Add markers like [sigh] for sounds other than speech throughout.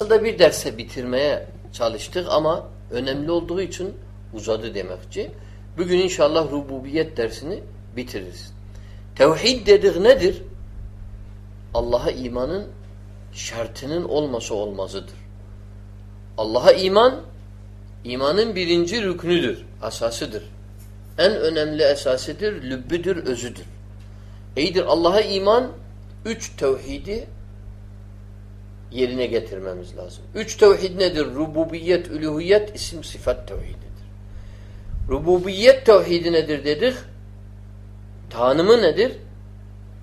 Aslında bir derse bitirmeye çalıştık ama önemli olduğu için uzadı demekçi. Bugün inşallah rububiyet dersini bitiririz. Tevhid dedik nedir? Allah'a imanın şartının olması olmazıdır. Allah'a iman, imanın birinci rüknüdür, asasıdır. En önemli esasıdır, lübbüdür, özüdür. İyidir Allah'a iman, üç tevhidi yerine getirmemiz lazım. Üç tevhid nedir? Rububiyet, üluhiyet, isim sıfat tevhididir. Rububiyet tevhidi nedir dedik? Tanımı nedir?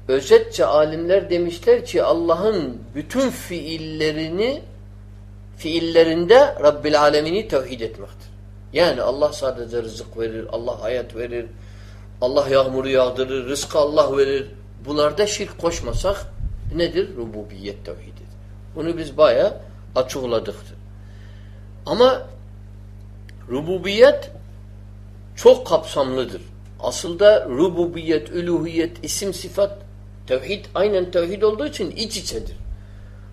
Özetçe alimler demişler ki Allah'ın bütün fiillerini fiillerinde Rabbil Alemini tevhid etmektir. Yani Allah sadece rızık verir, Allah hayat verir, Allah yağmuru yağdırır, rızkı Allah verir. Bunlarda şirk koşmasak nedir? Rububiyet tevhidi. Bunu biz baya açıkladıktır. Ama rububiyet çok kapsamlıdır. Aslında rububiyet, üluhiyet, isim, sıfat, tevhid aynen tevhid olduğu için iç içedir.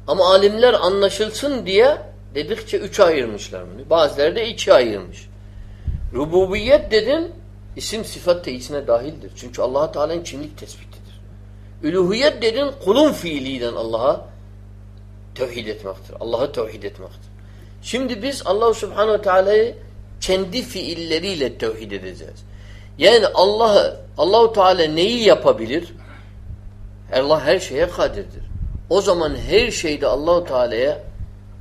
Ama alimler anlaşılsın diye dedikçe üç ayırmışlar bunu. Bazıları da iki ayırmış. Rububiyet dedin isim sıfat da dahildir. Çünkü allah Teala'nın kimlik tespitidir. Üluhiyet dedin kulun fiiliyle Allah'a tevhid etmektir. Allah'ı tevhid etmektir. Şimdi biz Allah Subhanahu Teala'yı kendi fiilleriyle tevhid edeceğiz. Yani Allah'ı Allahu Teala neyi yapabilir? Allah her şeye kadirdir. O zaman her şeyde Allahu Teala'ya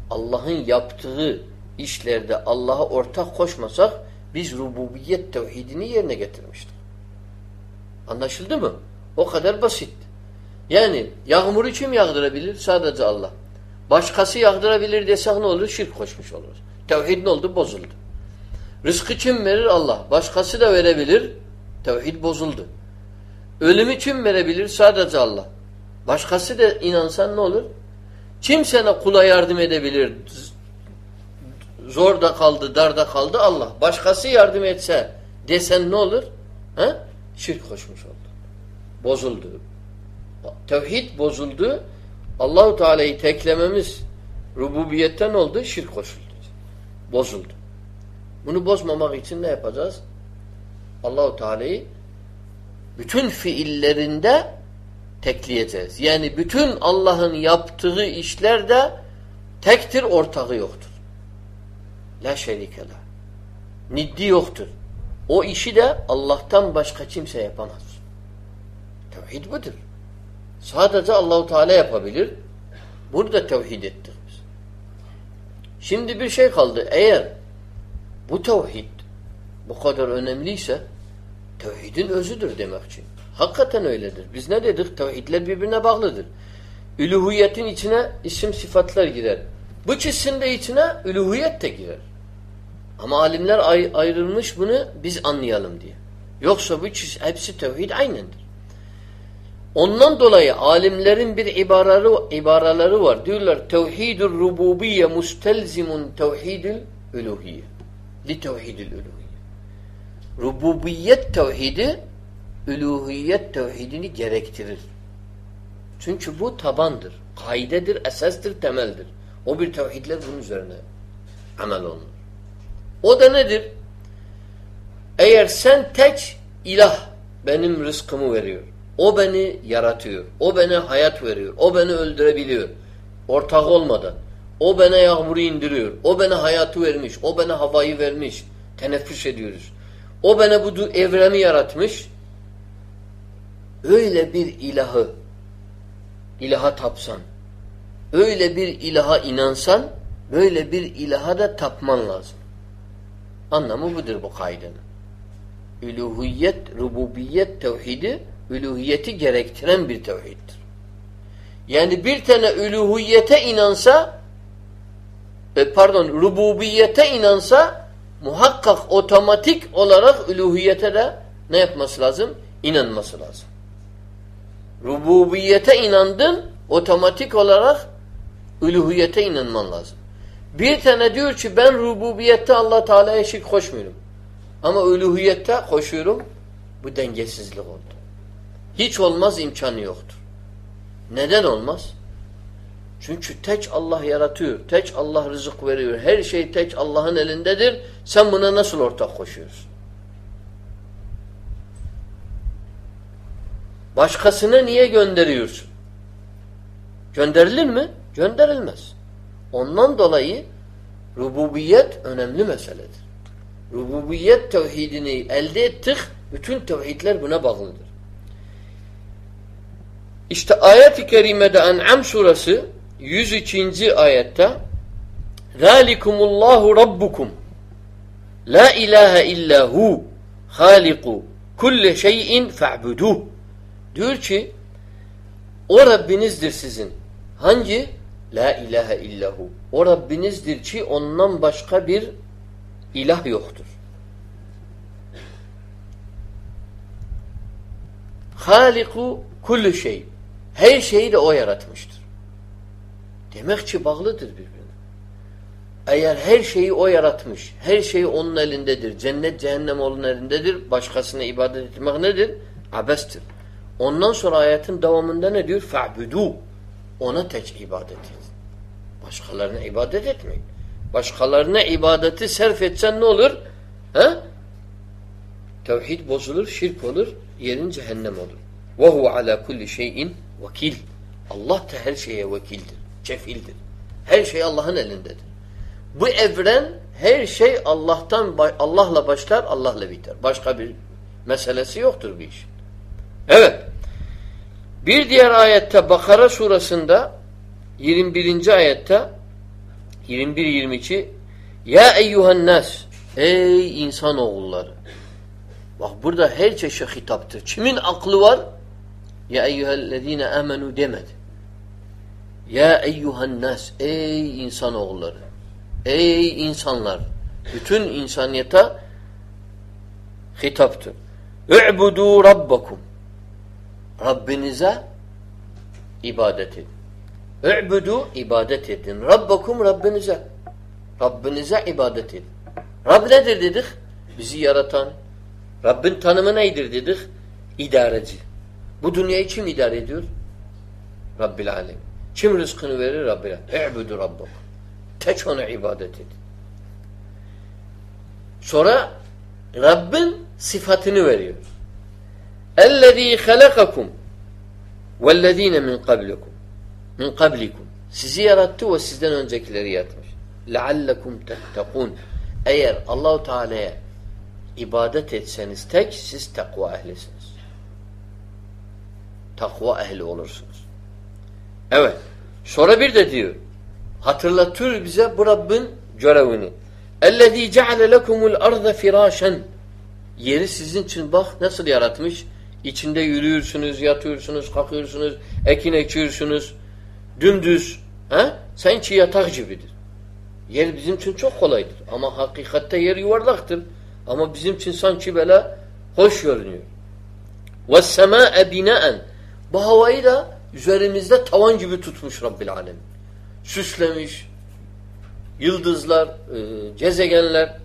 Allah'ın yaptığı işlerde Allah'a ortak koşmasak biz rububiyet tevhidini yerine getirmiştik. Anlaşıldı mı? O kadar basit. Yani yağmuru kim yağdırabilir? Sadece Allah. Başkası yağdırabilir desek ne olur? Şirk koşmuş oluruz. Tevhid ne oldu? Bozuldu. Rızkı kim verir? Allah. Başkası da verebilir. Tevhid bozuldu. Ölümü kim verebilir? Sadece Allah. Başkası da inansan ne olur? Kim sana kula yardım edebilir? Zor da kaldı, darda kaldı Allah. Başkası yardım etse desen ne olur? He? Şirk koşmuş oldu. Bozuldu. Tevhid bozuldu. Allahu Teala'yı teklememiz rububiyetten oldu, şirk koşuldu. Bozuldu. Bunu bozmamak için ne yapacağız? Allahu Teala'yı bütün fiillerinde tekleyeceğiz. Yani bütün Allah'ın yaptığı işlerde tektir, ortağı yoktur. La şerike la. Niddi yoktur. O işi de Allah'tan başka kimse yapamaz. Tevhid budur. Sadece Allahu Teala yapabilir. Burada tevhid ettik biz. Şimdi bir şey kaldı. Eğer bu tevhid bu kadar önemliyse tevhidin özüdür demek için. Hakikaten öyledir. Biz ne dedik? Tevhidler birbirine bağlıdır. Üluhiyetin içine isim sıfatlar girer. Bu çizsin de içine üluhiyet de girer. Ama alimler ay ayrılmış bunu biz anlayalım diye. Yoksa bu çiz hepsi tevhid aynendir. Ondan dolayı alimlerin bir ibaraları, ibaraları var. Diyorlar tevhidul rububiyye mustelzimun tevhidil uluhiyye. Li tevhidil uluhiyye. Rububiyet tevhidi uluhiyet tevhidini gerektirir. Çünkü bu tabandır. Kaidedir, esastır, temeldir. O bir tevhidler bunun üzerine amel olunur. O da nedir? Eğer sen tek ilah benim rızkımı veriyor o beni yaratıyor. O bana hayat veriyor. O beni öldürebiliyor. Ortak olmadan. O bana yağmuru indiriyor. O bana hayatı vermiş. O bana havayı vermiş. Teneffüs ediyoruz. O bana bu evreni yaratmış. Öyle bir ilahı ilaha tapsan, öyle bir ilaha inansan, böyle bir ilaha da tapman lazım. Anlamı budur bu kaidenin. Üluhiyet, rububiyet, tevhidi üluhiyeti gerektiren bir tevhiddir. Yani bir tane üluhiyete inansa e, pardon rububiyete inansa muhakkak otomatik olarak üluhiyete de ne yapması lazım? İnanması lazım. Rububiyete inandın otomatik olarak üluhiyete inanman lazım. Bir tane diyor ki ben rububiyette Allah Teala'ya şirk koşmuyorum. Ama üluhiyette koşuyorum. Bu dengesizlik oldu. Hiç olmaz imkanı yoktur. Neden olmaz? Çünkü tek Allah yaratıyor. Tek Allah rızık veriyor. Her şey tek Allah'ın elindedir. Sen buna nasıl ortak koşuyorsun? Başkasına niye gönderiyorsun? Gönderilir mi? Gönderilmez. Ondan dolayı rububiyet önemli meseledir. Rububiyet tevhidini elde ettik. Bütün tevhidler buna bağlıdır. İşte ayet-i kerimede En'am suresi 102. ayette ذَٰلِكُمُ rabbukum la ilahe illa hu haliku kulle şeyin fe'buduh diyor ki o Rabbinizdir sizin. Hangi? La ilahe illahu. O Rabbinizdir ki ondan başka bir ilah yoktur. Haliku kullu şey. Her şeyi de o yaratmıştır. Demek ki bağlıdır birbirine. Eğer her şeyi o yaratmış, her şey onun elindedir, cennet cehennem onun elindedir, başkasına ibadet etmek nedir? Abestir. Ondan sonra ayetin devamında ne diyor? Fa'budu. Ona tek ibadet et. Başkalarına ibadet etmeyin. Başkalarına ibadeti serf etsen ne olur? He? Tevhid bozulur, şirk olur, yerin cehennem olur. Huve ala kulli şeyin vekil. Allah da her şeye vekildir, kefildir. Her şey Allah'ın elindedir. Bu evren her şey Allah'tan Allah'la başlar, Allah'la biter. Başka bir meselesi yoktur bir iş. Evet. Bir diğer ayette Bakara surasında 21. ayette 21-22 Ya eyyuhan nas Ey insan oğulları Bak burada her çeşit hitaptır. Kimin aklı var? Ya eyyühellezine amenu demedi. Ya eyyuhan nas Ey insan Ey insanlar bütün insaniyete hitaptır. Ü'budu rabbakum Rabbinize ibadet edin. Ü'budu ibadet edin. Rabbakum Rabbinize. Rabbinize ibadet edin. Rab nedir dedik? Bizi yaratan. Rabbin tanımı neydir dedik? İdareci. Bu dünyayı kim idare ediyor? Rabbil alem. Kim rızkını verir? Rabbil alem. Ü'budu Rabbakum. Tek ona ibadet edin. Sonra Rabbin sıfatını veriyor. اَلَّذ۪ي خَلَقَكُمْ وَالَّذ۪ينَ مِنْ قَبْلِكُمْ min kablikum. Sizi yarattı ve sizden öncekileri yaratmış. لَعَلَّكُمْ تَتَّقُونَ Eğer Allahu Teala'ya ibadet etseniz tek siz takva ehlisiniz. Takva ehli olursunuz. Evet. Sonra bir de diyor hatırlatıyor bize bu Rabbin görevini. اَلَّذ۪ي جَعَلَ لَكُمُ الْأَرْضَ فِرَاشًا Yeri sizin için bak nasıl yaratmış. İçinde yürüyorsunuz, yatıyorsunuz, kalkıyorsunuz, ekin ekiyorsunuz. Dümdüz. He? Sanki yatak gibidir. Yer bizim için çok kolaydır. Ama hakikatte yer yuvarlaktır. Ama bizim için sanki böyle hoş görünüyor. وَالسَّمَاءَ بِنَاءً bu havayı da üzerimizde tavan gibi tutmuş Rabbil Alem. Süslemiş. Yıldızlar, e, gezegenler.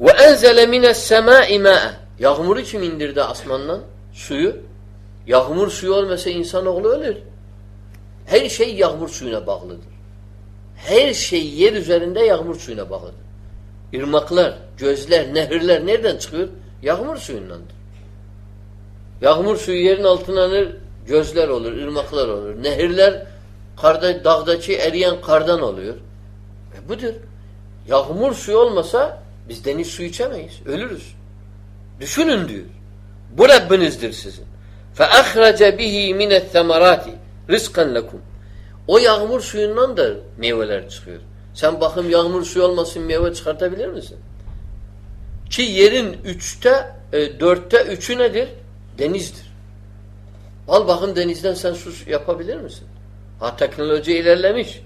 Ve enzele mines semâi mâ'e. Yağmuru kim indirdi asmandan? Suyu. Yağmur suyu olmasa insanoğlu ölür. Her şey yağmur suyuna bağlıdır. Her şey yer üzerinde yağmur suyuna bağlıdır. Irmaklar, gözler, nehirler nereden çıkıyor? Yağmur suyundandır. Yağmur suyu yerin altına alır, gözler olur, ırmaklar olur. Nehirler karda, dağdaki eriyen kardan oluyor. E budur. Yağmur suyu olmasa biz deniz suyu içemeyiz. Ölürüz. Düşünün diyor. Bu Rabbinizdir sizin. فَاَخْرَجَ بِهِ مِنَ الثَّمَرَاتِ Rızkan lekum. O yağmur suyundan da meyveler çıkıyor. Sen bakım yağmur suyu olmasın meyve çıkartabilir misin? Ki yerin üçte, e, dörtte üçü nedir? Denizdir. Al bakın denizden sen su yapabilir misin? Ha teknoloji ilerlemiş.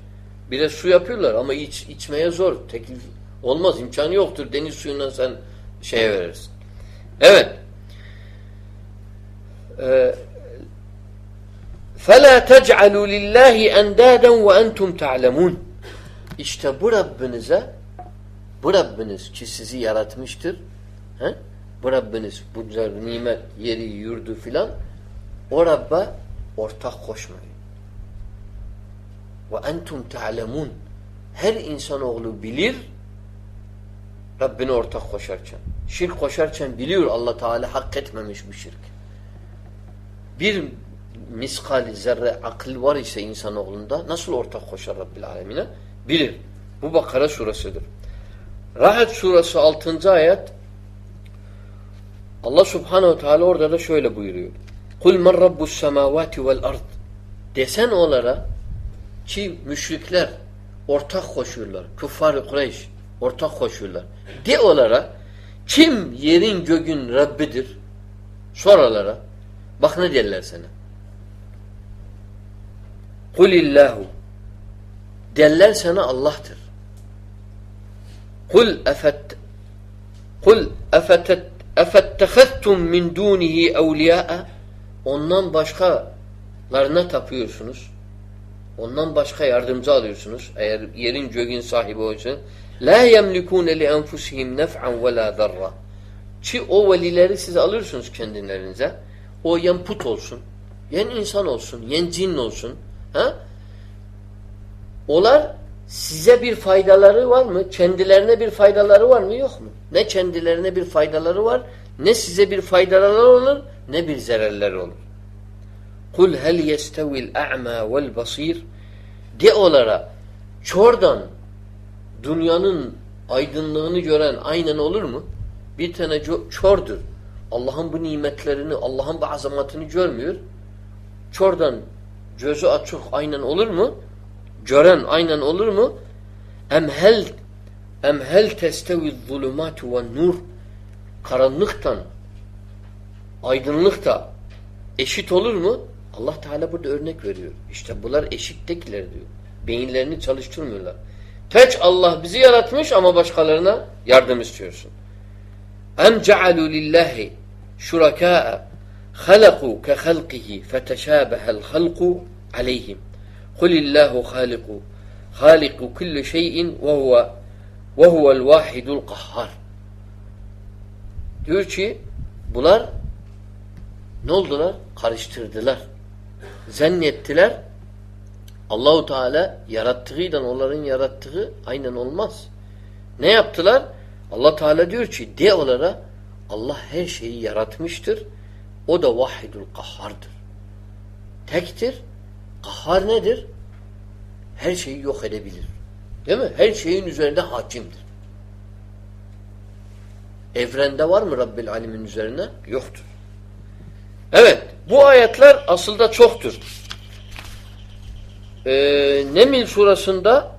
Biraz su yapıyorlar ama iç, içmeye zor. Teklif olmaz, imkanı yoktur. Deniz suyundan sen şeye verirsin. Evet. Ee, فَلَا تَجْعَلُوا لِلّٰهِ اَنْدَادًا وَاَنْتُمْ تَعْلَمُونَ İşte bu Rabbinize bu Rabbiniz ki sizi yaratmıştır he? Bu Rabbiniz bu güzel nimet, yeri, yurdu filan o Rabba ortak koşmayın. ve entum ta'lemun. Her insanoğlu bilir Rabbine ortak koşarken. Şirk koşarken biliyor Allah Teala hak etmemiş bu şirk. Bir miskali zerre akıl var ise insanoğlunda nasıl ortak koşar Rabbil Alemine? Bilir. Bu Bakara surasıdır. Rahat surası 6. ayet Allah Subhanahu Teala orada da şöyle buyuruyor. Kul men rabbus semavati vel ard. Desen onlara ki müşrikler ortak koşuyorlar. Kuffar-ı Kureyş ortak koşuyorlar. De onlara kim yerin gögün Rabbidir? Soralara. Bak ne derler sana. Kulillahu. Derler sana Allah'tır. Kul efet Kul efetet efetteheztum min dunihi evliya'a ondan başkalarına tapıyorsunuz. Ondan başka yardımcı alıyorsunuz. Eğer yerin göğün sahibi olsa li enfusihim nef'an ve la darra. Ki o velileri siz alıyorsunuz kendilerinize. O yen put olsun, yen insan olsun, yen cin olsun. Ha? Olar size bir faydaları var mı? Kendilerine bir faydaları var mı? Yok mu? Ne kendilerine bir faydaları var, ne size bir faydaları olur, ne bir zararları olur. Kul hel yestevil a'ma vel basir de onlara çordan dünyanın aydınlığını gören aynen olur mu? Bir tane çordur. Allah'ın bu nimetlerini, Allah'ın bu azamatını görmüyor. Çordan gözü açık aynen olur mu? Gören aynen olur mu? Em hel em hel zulumatu ve nur karanlıktan aydınlıkta eşit olur mu? Allah Teala burada örnek veriyor. İşte bunlar eşittekiler diyor. Beyinlerini çalıştırmıyorlar. Teç Allah bizi yaratmış ama başkalarına yardım istiyorsun. Em cealu lillahi şurakâ'a halakû ke halkihi feteşâbehel halku aleyhim. Kulillahu haliku haliku kulli şeyin ve huve ve huvel vahidul. Diyor ki bunlar ne oldular? Karıştırdılar. Zannettiler Allahu Teala yarattığıyla onların yarattığı aynen olmaz. Ne yaptılar? Allah Teala diyor ki de onlara Allah her şeyi yaratmıştır. O da vahidul kahhardır. Tektir. Kahhar nedir? Her şeyi yok edebilir. Değil mi? Her şeyin üzerinde hakimdir. Evrende var mı Rabbil Alemin üzerine? Yoktur. Evet. Bu ayetler aslında çoktur. Ee, Nemil surasında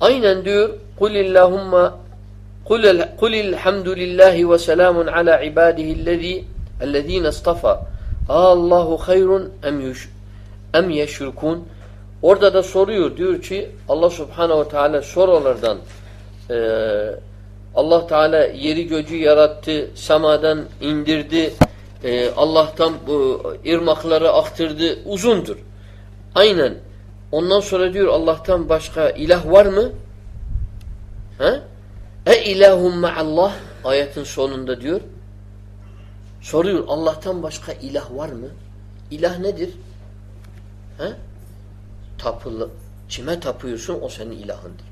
aynen diyor Kulillahumma Kulilhamdülillahi ve selamun ala ibadihillezî ellezîne istafa Allahu hayrun em, em yeşrikun Orada da soruyor diyor ki Allah subhanehu teala sorulardan e, Allah Teala yeri göcü yarattı, semadan indirdi, e, Allah'tan bu irmakları aktırdı, uzundur. Aynen. Ondan sonra diyor Allah'tan başka ilah var mı? He? E ilahum ma'allah ayetin sonunda diyor. Soruyor Allah'tan başka ilah var mı? İlah nedir? He? Tapılı. Kime tapıyorsun o senin ilahındır.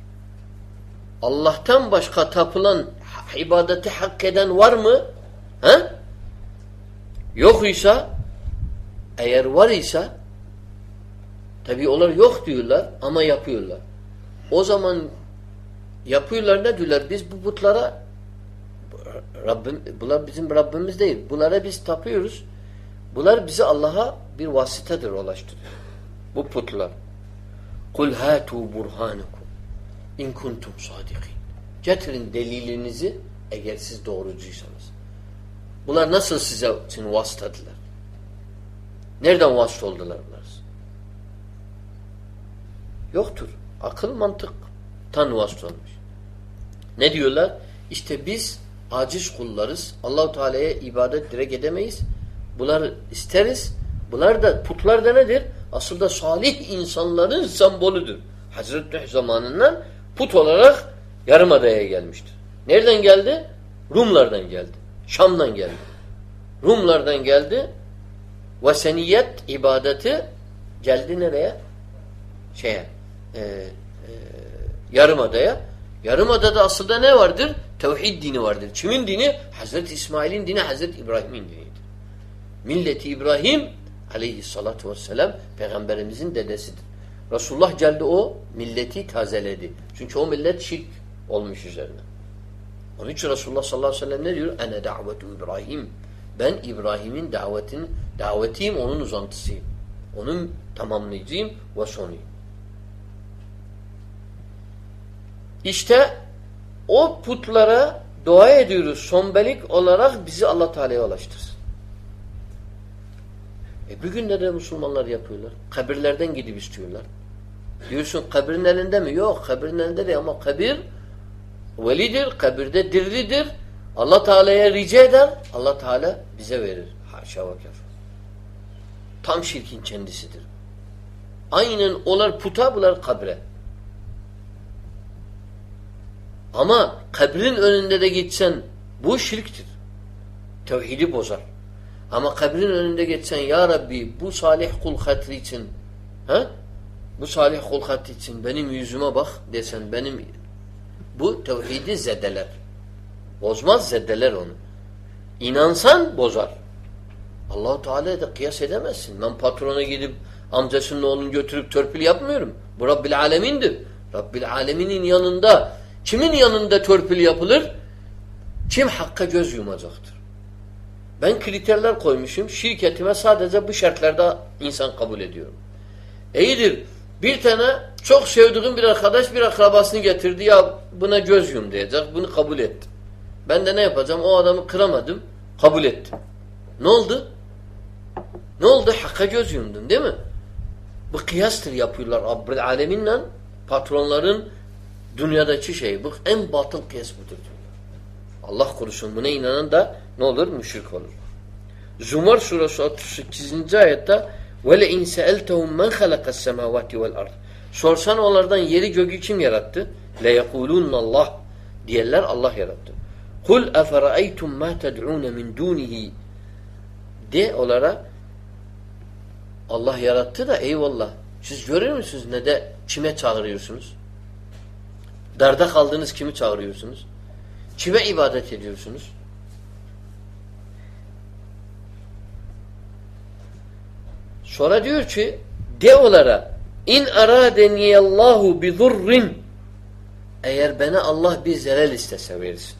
Allah'tan başka tapılan ibadeti hak eden var mı? He? Yok ise eğer var ise tabi onlar yok diyorlar ama yapıyorlar. O zaman yapıyorlar ne diyorlar? Biz bu putlara Rabbim, bunlar bizim Rabbimiz değil. Bunlara biz tapıyoruz. Bunlar bizi Allah'a bir vasıtadır ulaştırıyor. Bu putlar. Kul hatu burhanukum in kuntum sadikin. Getirin delilinizi eğer siz doğrucuysanız. Bunlar nasıl size için vasıtadılar? Nereden vasıta oldular bunlar? Yoktur. Akıl mantık tan vasıta olmuş. Ne diyorlar? İşte biz aciz kullarız. Allahu Teala'ya ibadet direkt edemeyiz. Bunları isteriz. Bunlar da putlar da nedir? Aslında salih insanların sembolüdür. Hazreti Nuh zamanından put olarak Yarımada'ya gelmiştir. Nereden geldi? Rumlardan geldi. Şam'dan geldi. Rumlardan geldi. Veseniyet ibadeti geldi nereye? Şeye. e, e, Yarımada'ya. Yarımada'da aslında ne vardır? Tevhid dini vardır. Kimin dini? Hazreti İsmail'in dini, Hazreti İbrahim'in dinidir. Milleti İbrahim aleyhissalatu vesselam peygamberimizin dedesidir. Resulullah geldi o milleti tazeledi. Çünkü o millet şirk olmuş üzerine. Onun için Resulullah sallallahu aleyhi ve sellem ne diyor? Ene davetu İbrahim. Ben İbrahim'in davetin, davetiyim, onun uzantısıyım. Onun tamamlayıcıyım ve sonuyum. İşte o putlara dua ediyoruz. Sonbelik olarak bizi Allah Teala'ya ulaştırsın. E bugün de, Müslümanlar yapıyorlar. Kabirlerden gidip istiyorlar. Diyorsun kabrin elinde mi? Yok kabrin elinde değil ama kabir velidir, kabirde dirlidir. Allah Teala'ya rica eder. Allah Teala bize verir. Haşa ve Tam şirkin kendisidir. Aynen olar puta bular kabre. Ama kabrin önünde de gitsen bu şirktir. Tevhidi bozar. Ama kabrin önünde geçsen ya Rabbi bu salih kul hatri için he? bu salih kul hatri için benim yüzüme bak desen benim bu tevhidi zedeler. Bozmaz zedeler onu. İnansan bozar. Allahu Teala da kıyas edemezsin. Ben patrona gidip amcasının oğlunu götürüp törpül yapmıyorum. Bu Rabbil Alemin'dir. Rabbil Alemin'in yanında kimin yanında törpül yapılır? Kim hakka göz yumacaktır. Ben kriterler koymuşum. Şirketime sadece bu şartlarda insan kabul ediyorum. İyidir. Bir tane çok sevdiğim bir arkadaş bir akrabasını getirdi. Ya buna göz yum diyecek. Bunu kabul ettim. Ben de ne yapacağım? O adamı kıramadım. Kabul ettim. Ne oldu? Ne oldu? Hakka göz yumdun değil mi? Bu kıyastır yapıyorlar. Aleminle patronların dünyadaki şey. Bu en batıl kıyas budur. Allah korusun buna inanan da ne olur? Müşrik olur. Zumar suresi 38. ayette وَلَاِنْ سَأَلْتَهُمْ مَنْ خَلَقَ السَّمَاوَاتِ وَالْاَرْضِ Sorsan onlardan yeri göğü kim yarattı? لَيَقُولُونَ Allah Diyerler Allah yarattı. قُلْ اَفَرَأَيْتُمْ مَا تَدْعُونَ مِنْ دُونِهِ De onlara Allah yarattı da eyvallah. Siz görüyor musunuz ne de kime çağırıyorsunuz? Darda kaldığınız kimi çağırıyorsunuz? Kime ibadet ediyorsunuz? Sonra diyor ki de onlara in aradeniyallahu bi zurrin eğer bana Allah bir zelal istese verirsin.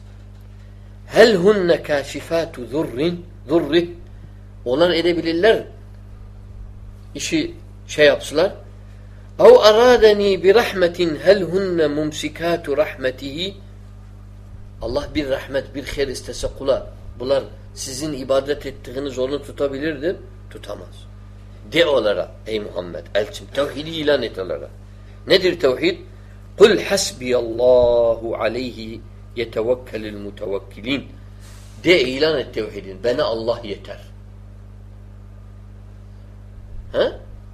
Hel hunne kâşifâtu zurrin zurri onlar edebilirler işi şey yapsılar. Ev aradeni bi rahmetin hel hunne mumsikatu rahmetihi Allah bir rahmet, bir hayır istese kula bunlar sizin ibadet ettiğiniz onu tutabilirdi. Tutamaz. De onlara ey Muhammed elçim tevhidi ilan et onlara. Nedir tevhid? Kul hasbiyallahu aleyhi yetevekkelil mutevekkilin. De ilan et tevhidin. Bana Allah yeter. He?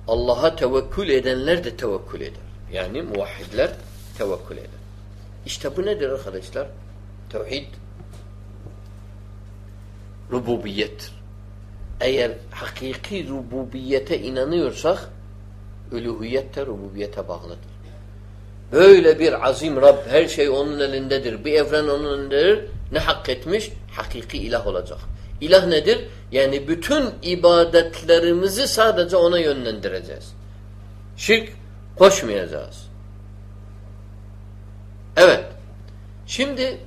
Allah'a tevekkül edenler de tevekkül eder. Yani muvahhidler tevekkül eder. İşte bu nedir arkadaşlar? Tevhid rububiyettir. Eğer hakiki rububiyete inanıyorsak uluhiyet de rububiyete bağlıdır. Böyle bir azim Rab her şey onun elindedir. Bir evren onun elindedir. Ne hak etmiş? Hakiki ilah olacak. İlah nedir? Yani bütün ibadetlerimizi sadece ona yönlendireceğiz. Şirk koşmayacağız. Evet. Şimdi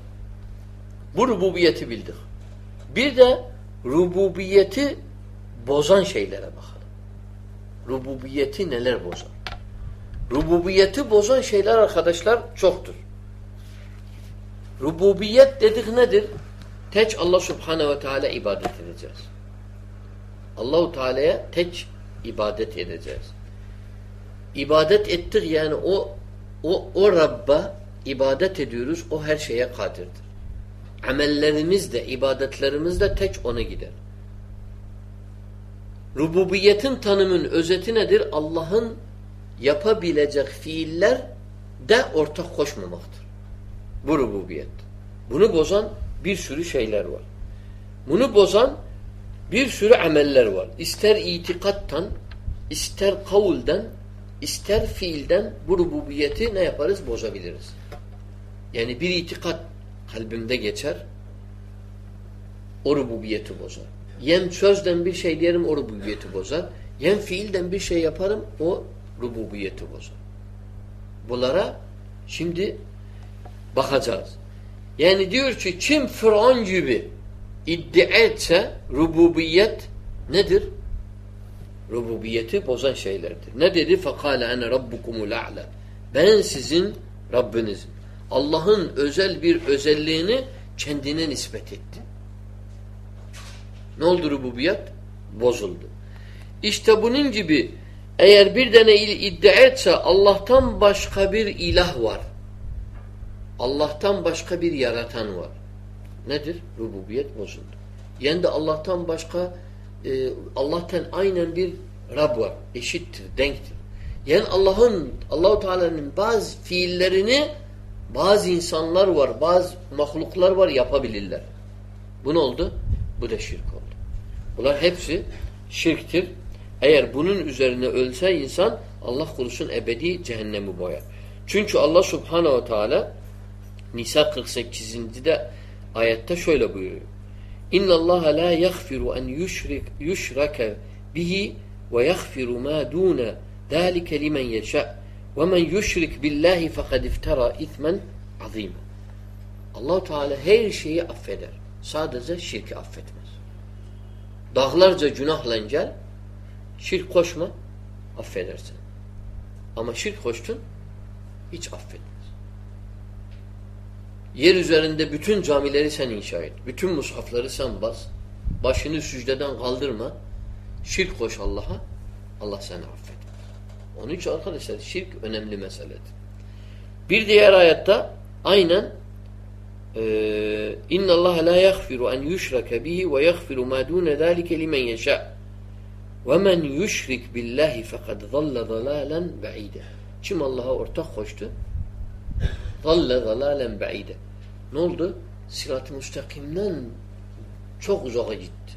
bu rububiyeti bildik. Bir de rububiyeti bozan şeylere bakalım. Rububiyeti neler bozar? Rububiyeti bozan şeyler arkadaşlar çoktur. Rububiyet dedik nedir? Teç Allah Subhanahu ve Teala ibadet edeceğiz. Allahu Teala'ya teç ibadet edeceğiz. İbadet ettik yani o o o Rabb'a ibadet ediyoruz. O her şeye kadirdir. Amellerimiz de, ibadetlerimiz de tek ona gider. Rububiyetin tanımın özeti nedir? Allah'ın yapabilecek fiiller de ortak koşmamaktır. Bu rububiyet. Bunu bozan bir sürü şeyler var. Bunu bozan bir sürü ameller var. İster itikattan, ister kavulden, ister fiilden bu rububiyeti ne yaparız? Bozabiliriz. Yani bir itikat kalbimde geçer. O rububiyeti bozar. Yen sözden bir şey diyelim o rububiyeti bozar. Yen fiilden bir şey yaparım o rububiyeti bozar. Bunlara şimdi bakacağız. Yani diyor ki kim Firavun gibi iddia etse rububiyet nedir? Rububiyeti bozan şeylerdir. Ne dedi? فَقَالَ اَنَا رَبُّكُمُ الْاَعْلَى Ben sizin Rabbinizim. Allah'ın özel bir özelliğini kendine nispet etti. Ne oldu rububiyet? Bozuldu. İşte bunun gibi eğer bir tane iddia etse Allah'tan başka bir ilah var. Allah'tan başka bir yaratan var. Nedir? Rububiyet bozuldu. Yani de Allah'tan başka e, Allah'tan aynen bir Rab var. Eşittir, denktir. Yani Allah'ın Allahu Teala'nın bazı fiillerini bazı insanlar var, bazı mahluklar var yapabilirler. Bu ne oldu? Bu da şirk oldu. Bunlar hepsi şirktir. Eğer bunun üzerine ölse insan Allah korusun ebedi cehennemi boyar. Çünkü Allah Subhanahu ve Teala Nisa 48'de ayette şöyle buyuruyor. İnna Allah la yaghfiru en yushrik yushraka bihi ve yaghfiru ma duna zalika limen men yushrik billahi fekad iftara ismen azima. Allah Teala her şeyi affeder. Sadece şirki affetmez. Dağlarca günahla gel, şirk koşma, affedersin. Ama şirk koştun, hiç affetmez. Yer üzerinde bütün camileri sen inşa et. Bütün mushafları sen bas. Başını sücdeden kaldırma. Şirk koş Allah'a. Allah seni affetmez. Onun için arkadaşlar şirk önemli meseledir. Bir diğer ayette aynen la yaghfiru en yushraka bihi ve yaghfiru ma dun zalika limen yasha. Ve men yushrik billahi fekad zalla zalalen ba'ide. Kim Allah'a ortak koştu? Zalle zalalen ba'ide. Ne oldu? Sırat-ı müstakimden çok uzağa gitti.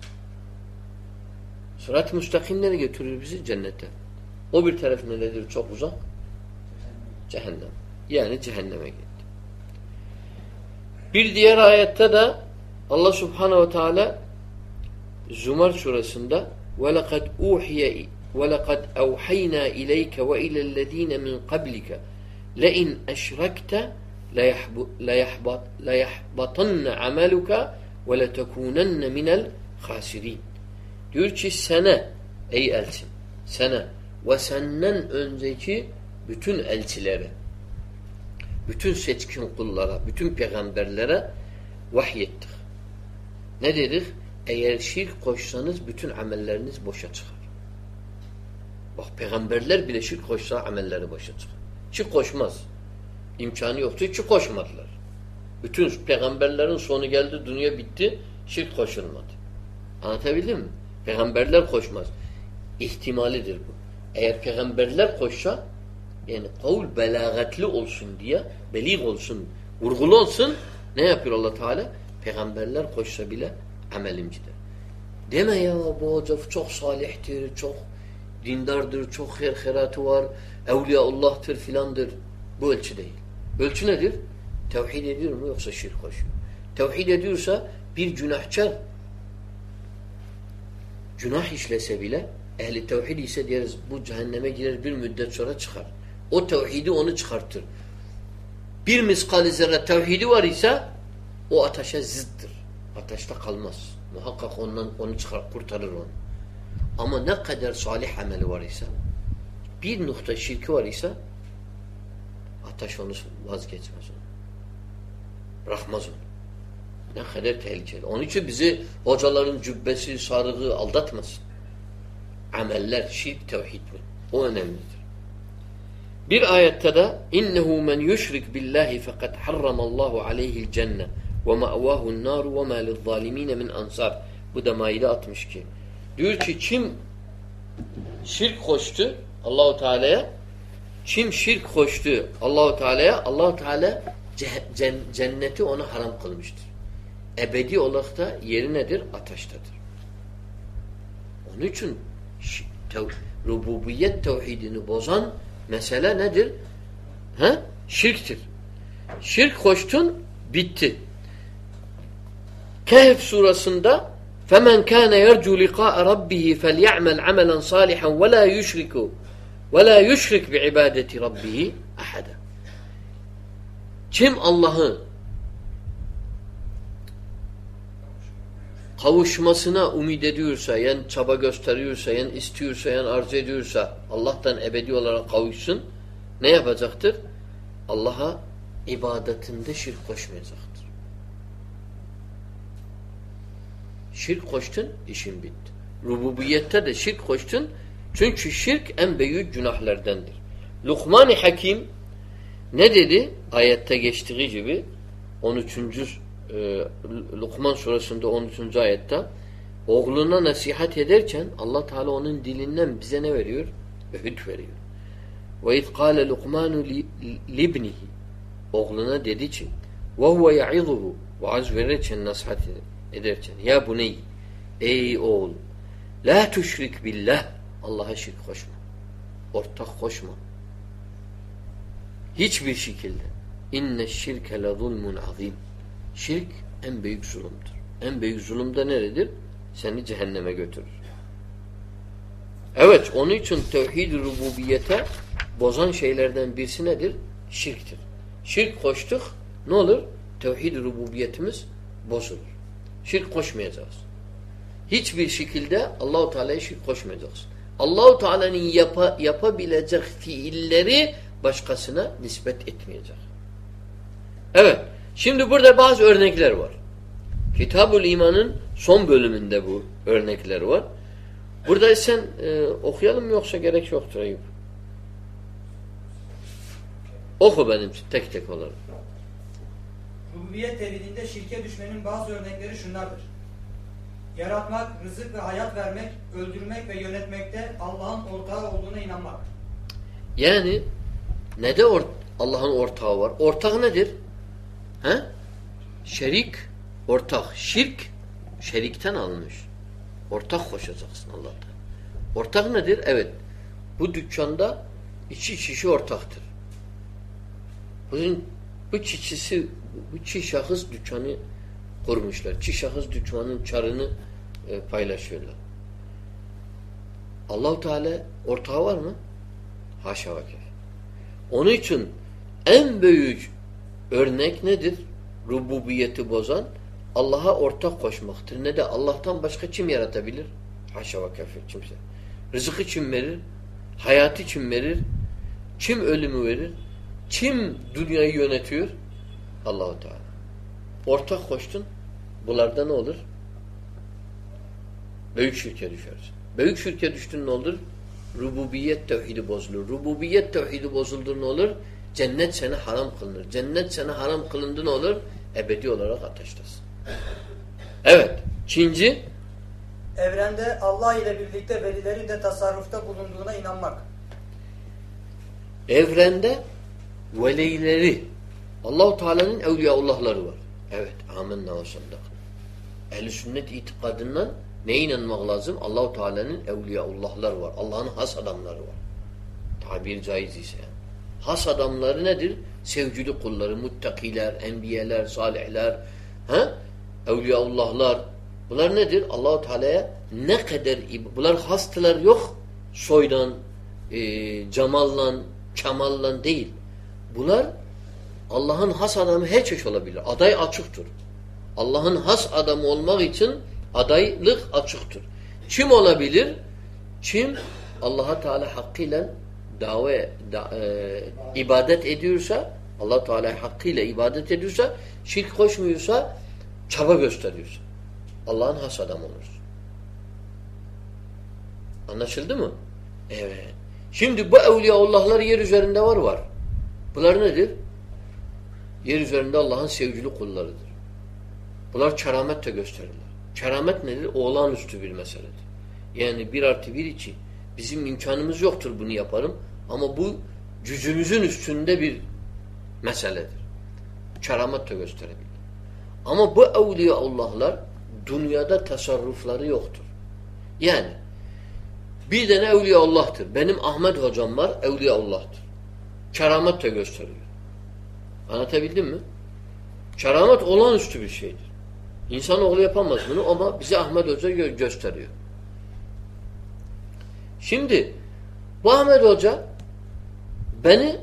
Sırat-ı müstakim nereye götürür bizi? Cennete. O bir taraf neredir? Çok uzak. Cehennem. Yani cehenneme gitti. Bir diğer ayette de Allah Subhanahu ve Teala Zumar suresinde وَلَقَدْ اُوحِيَ وَلَقَدْ اَوْحَيْنَا اِلَيْكَ وَاِلَى الَّذ۪ينَ مِنْ قَبْلِكَ لَاِنْ اَشْرَكْتَ لَيَحْبَطَنَّ عَمَلُكَ وَلَتَكُونَنَّ مِنَ الْخَاسِرِينَ Diyor ki sana ey elçin sana ve senden önceki bütün elçilere bütün seçkin kullara, bütün peygamberlere vahyettik. Ne dedik? Eğer şirk koşsanız bütün amelleriniz boşa çıkar. Bak peygamberler bile şirk koşsa amelleri boşa çıkar. Şirk koşmaz. İmkanı yoktu. Hiç koşmadılar. Bütün peygamberlerin sonu geldi, dünya bitti, şirk koşulmadı. Anlatabildim mi? Peygamberler koşmaz. İhtimalidir bu. Eğer peygamberler koşsa yani kavul belagatli olsun diye belig olsun, vurgulu olsun ne yapıyor allah Teala? Peygamberler koşsa bile amelimcidir. Deme ya bu hoca çok salihtir, çok dindardır, çok herheratı var, evliyaullah'tır filandır. Bu ölçü değil. Ölçü nedir? Tevhid ediyor mu yoksa şirk koşuyor? Tevhid ediyorsa bir günahçar günah işlese bile ehli tevhid ise deriz bu cehenneme girer bir müddet sonra çıkar. O tevhidi onu çıkartır. Bir miskali zerre tevhidi var ise o ateşe zıttır. Ateşte kalmaz. Muhakkak ondan onu çıkar, kurtarır onu. Ama ne kadar salih ameli var ise bir nokta şirki var ise ateş onu vazgeçmez onu. Bırakmaz onu. Ne kadar tehlikeli. Onun için bizi hocaların cübbesi, sarığı aldatmasın. Ameller, şirk, tevhid bu. O önemlidir. Bir ayette de innehu men yushrik billahi fakat harramallahu aleyhi'l cenne ve ma'vahu'n nar ve ma lizzalimin min ansar. Bu da Maide 62. Diyor ki kim şirk koştu Allahu Teala'ya kim şirk koştu Allahu Teala'ya Allahu Teala cenneti ona haram kılmıştır. Ebedi olarak da yeri nedir? Ateştedir. Onun için tev rububiyet tevhidini bozan mesele nedir? He? Şirktir. Şirk koştun bitti. Kehf surasında فَمَنْ كَانَ يَرْجُوا لِقَاءَ رَبِّهِ فَلْيَعْمَلْ عَمَلًا صَالِحًا وَلَا يُشْرِكُ وَلَا يُشْرِكْ بِعِبَادَةِ رَبِّهِ أَحَدًا Kim Allah'ı kavuşmasına umid ediyorsa, yani çaba gösteriyorsa, yani istiyorsa, yani arzu ediyorsa Allah'tan ebedi olarak kavuşsun ne yapacaktır? Allah'a ibadetinde şirk koşmayacaktır. Şirk koştun, işin bitti. Rububiyette de şirk koştun, çünkü şirk en büyük günahlardandır. Lukman-ı Hakim ne dedi? Ayette geçtiği gibi 13. E, Lukman surasında 13. ayette oğluna nasihat ederken Allah Teala onun dilinden bize ne veriyor? Öğüt veriyor. Ve iz kâle Lukmanu libnihi oğluna dedi ki ve huve ya'izuhu vaaz verirken nasihat ederken ya buney ey oğul la tuşrik billah Allah'a şirk koşma. Ortak koşma. Hiçbir şekilde. İnne şirke le zulmun azim. Şirk en büyük zulümdür. En büyük zulüm de neredir? Seni cehenneme götürür. Evet, onun için tevhid rububiyete bozan şeylerden birisi nedir? Şirktir. Şirk koştuk, ne olur? Tevhid rububiyetimiz bozulur. Şirk koşmayacağız. Hiçbir şekilde Allahu Teala'ya şirk koşmayacağız. Allahu Teala'nın yapa, yapabilecek fiilleri başkasına nispet etmeyecek. Evet. Şimdi burada bazı örnekler var. Kitabul İman'ın son bölümünde bu örnekler var. Burada sen e, okuyalım mı yoksa gerek yoktur Eyüp? Oku benim tek tek olarak. Rububiyet tevhidinde şirke düşmenin bazı örnekleri şunlardır. Yaratmak, rızık ve hayat vermek, öldürmek ve yönetmekte Allah'ın ortağı olduğuna inanmak. Yani ne de or Allah'ın ortağı var? Ortak nedir? He? Şerik, ortak. Şirk, şerikten alınmış. Ortak koşacaksın Allah'tan. Ortak nedir? Evet. Bu dükkanda iki kişi ortaktır. Bunun bu kişisi, bu çi şahıs dükkanı kurmuşlar. Çi şahıs dükkanın çarını e, paylaşıyorlar. Allahu Teala ortağı var mı? Haşa ve Onun için en büyük örnek nedir? Rububiyeti bozan Allah'a ortak koşmaktır. Ne de Allah'tan başka kim yaratabilir? Haşa ve kafir kimse. Rızıkı kim verir? Hayatı kim verir? Kim ölümü verir? Kim dünyayı yönetiyor? Allahu Teala. Ortak koştun. Bunlarda ne olur? Büyük şirke düşersin. Büyük şirke düştün ne olur? Rububiyet tevhidi bozulur. Rububiyet tevhidi bozuldu ne olur? Cennet seni haram kılınır. Cennet seni haram kılındı ne olur? Ebedi olarak ateştesin. Evet. Çinci Evrende Allah ile birlikte velilerin de tasarrufta bulunduğuna inanmak. Evrende velileri Allahu Teala'nın evliyaullahları var. Evet. Amenna ve saddak. Ehl-i sünnet itikadından neye inanmak lazım? Allahu Teala'nın evliyaullahlar var. Allah'ın has adamları var. Tabir caiz ise. Has adamları nedir? Sevgili kulları, muttakiler, enbiyeler, salihler, ha? evliyaullahlar. Bunlar nedir? Allahu Teala'ya ne kadar bunlar hastılar yok. Soydan, e, cemallan, kemallan değil. Bunlar Allah'ın has adamı her çeşit olabilir. Aday açıktır. Allah'ın has adamı olmak için adaylık açıktır. Kim olabilir? Kim Allah'a Teala hakkıyla dava da, e, ibadet ediyorsa Allah Teala hakkıyla ibadet ediyorsa şirk koşmuyorsa çaba gösteriyorsa Allah'ın has adamı olur. Anlaşıldı mı? Evet. Şimdi bu evliyaullahlar yer üzerinde var var. Bunlar nedir? Yer üzerinde Allah'ın sevgili kullarıdır. Bunlar keramet de gösterirler. Keramet nedir? Olağanüstü bir meseledir. Yani bir artı bir için bizim imkanımız yoktur bunu yaparım. Ama bu gücümüzün üstünde bir meseledir. Keramet de gösterebilir. Ama bu evliyaullahlar dünyada tasarrufları yoktur. Yani Bir tane Evliya Allah'tır. Benim Ahmet hocam var, Evliya Allah'tır. Keramet de gösteriyor. Anlatabildim mi? Keramet olağanüstü bir şeydir. İnsanoğlu yapamaz bunu ama bize Ahmet Hoca gö gösteriyor. Şimdi bu Ahmet Hoca beni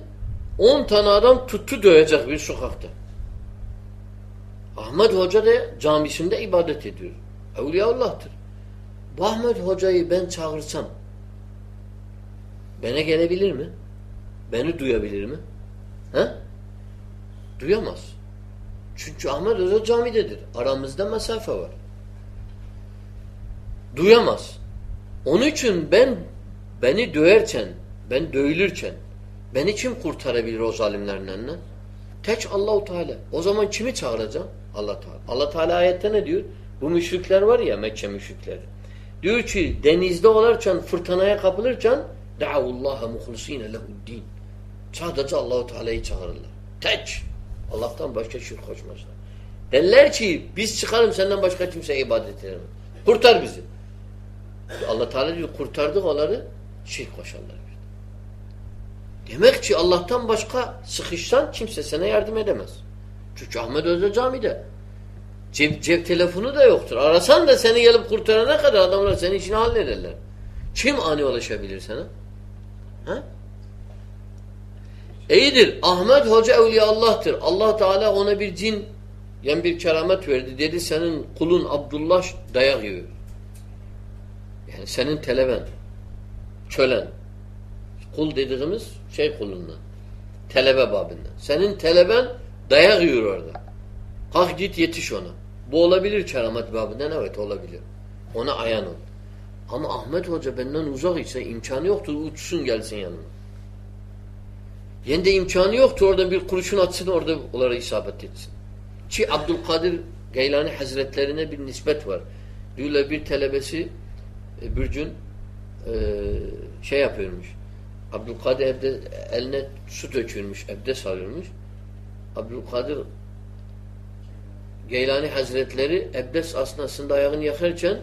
10 tane adam tuttu dövecek bir sokakta. Ahmet Hoca da camisinde ibadet ediyor. Evliya Allah'tır. Bu Ahmet Hoca'yı ben çağırsam bana gelebilir mi? Beni duyabilir mi? He? Duyamaz. Çünkü Ahmet Hoca camidedir. Aramızda mesafe var. Duyamaz. Onun için ben beni döverken, ben dövülürken beni kim kurtarabilir o zalimlerin elinden? Tek Allahu Teala. O zaman kimi çağıracağım? Allah Teala. Allah Teala ayette ne diyor? Bu müşrikler var ya Mekke müşrikleri. Diyor ki denizde olarken fırtınaya kapılırken da'avullaha muhlisine lehu'd-din. Sadece Allahu Teala'yı çağırırlar. Tek. Allah'tan başka şirk koşmazlar. Derler ki biz çıkalım senden başka kimse ibadet edemez. Kurtar bizi. Allah Teala diyor kurtardık onları şirk koşarlar. Demek ki Allah'tan başka sıkışsan kimse sana yardım edemez. Çünkü Ahmet Hoca camide. Cep, cep telefonu da yoktur. Arasan da seni gelip kurtarana kadar adamlar senin işini hallederler. Kim ani ulaşabilir sana? Ha? İyidir. Ahmet Hoca Evliya Allah'tır. Allah Teala ona bir cin yani bir keramet verdi. Dedi senin kulun Abdullah dayak yiyor. Yani senin televen, kölen. Kul dediğimiz şey kulundan. Telebe babından. Senin teleben dayak yiyor orada. Kalk git yetiş ona. Bu olabilir keramet babından. Evet olabilir. Ona ayan ol. Ama Ahmet Hoca benden uzak ise imkanı yoktur. Uçsun gelsin yanıma. Yine de imkanı yoktu orada bir kurşun atsın orada onlara isabet etsin. Ki Abdülkadir Geylani Hazretlerine bir nispet var. Diyorlar bir talebesi e, bir gün e, şey yapıyormuş. Abdülkadir evde eline su dökülmüş, evde sarılmış. Abdülkadir Geylani Hazretleri ebdes asnasında ayağını yakarken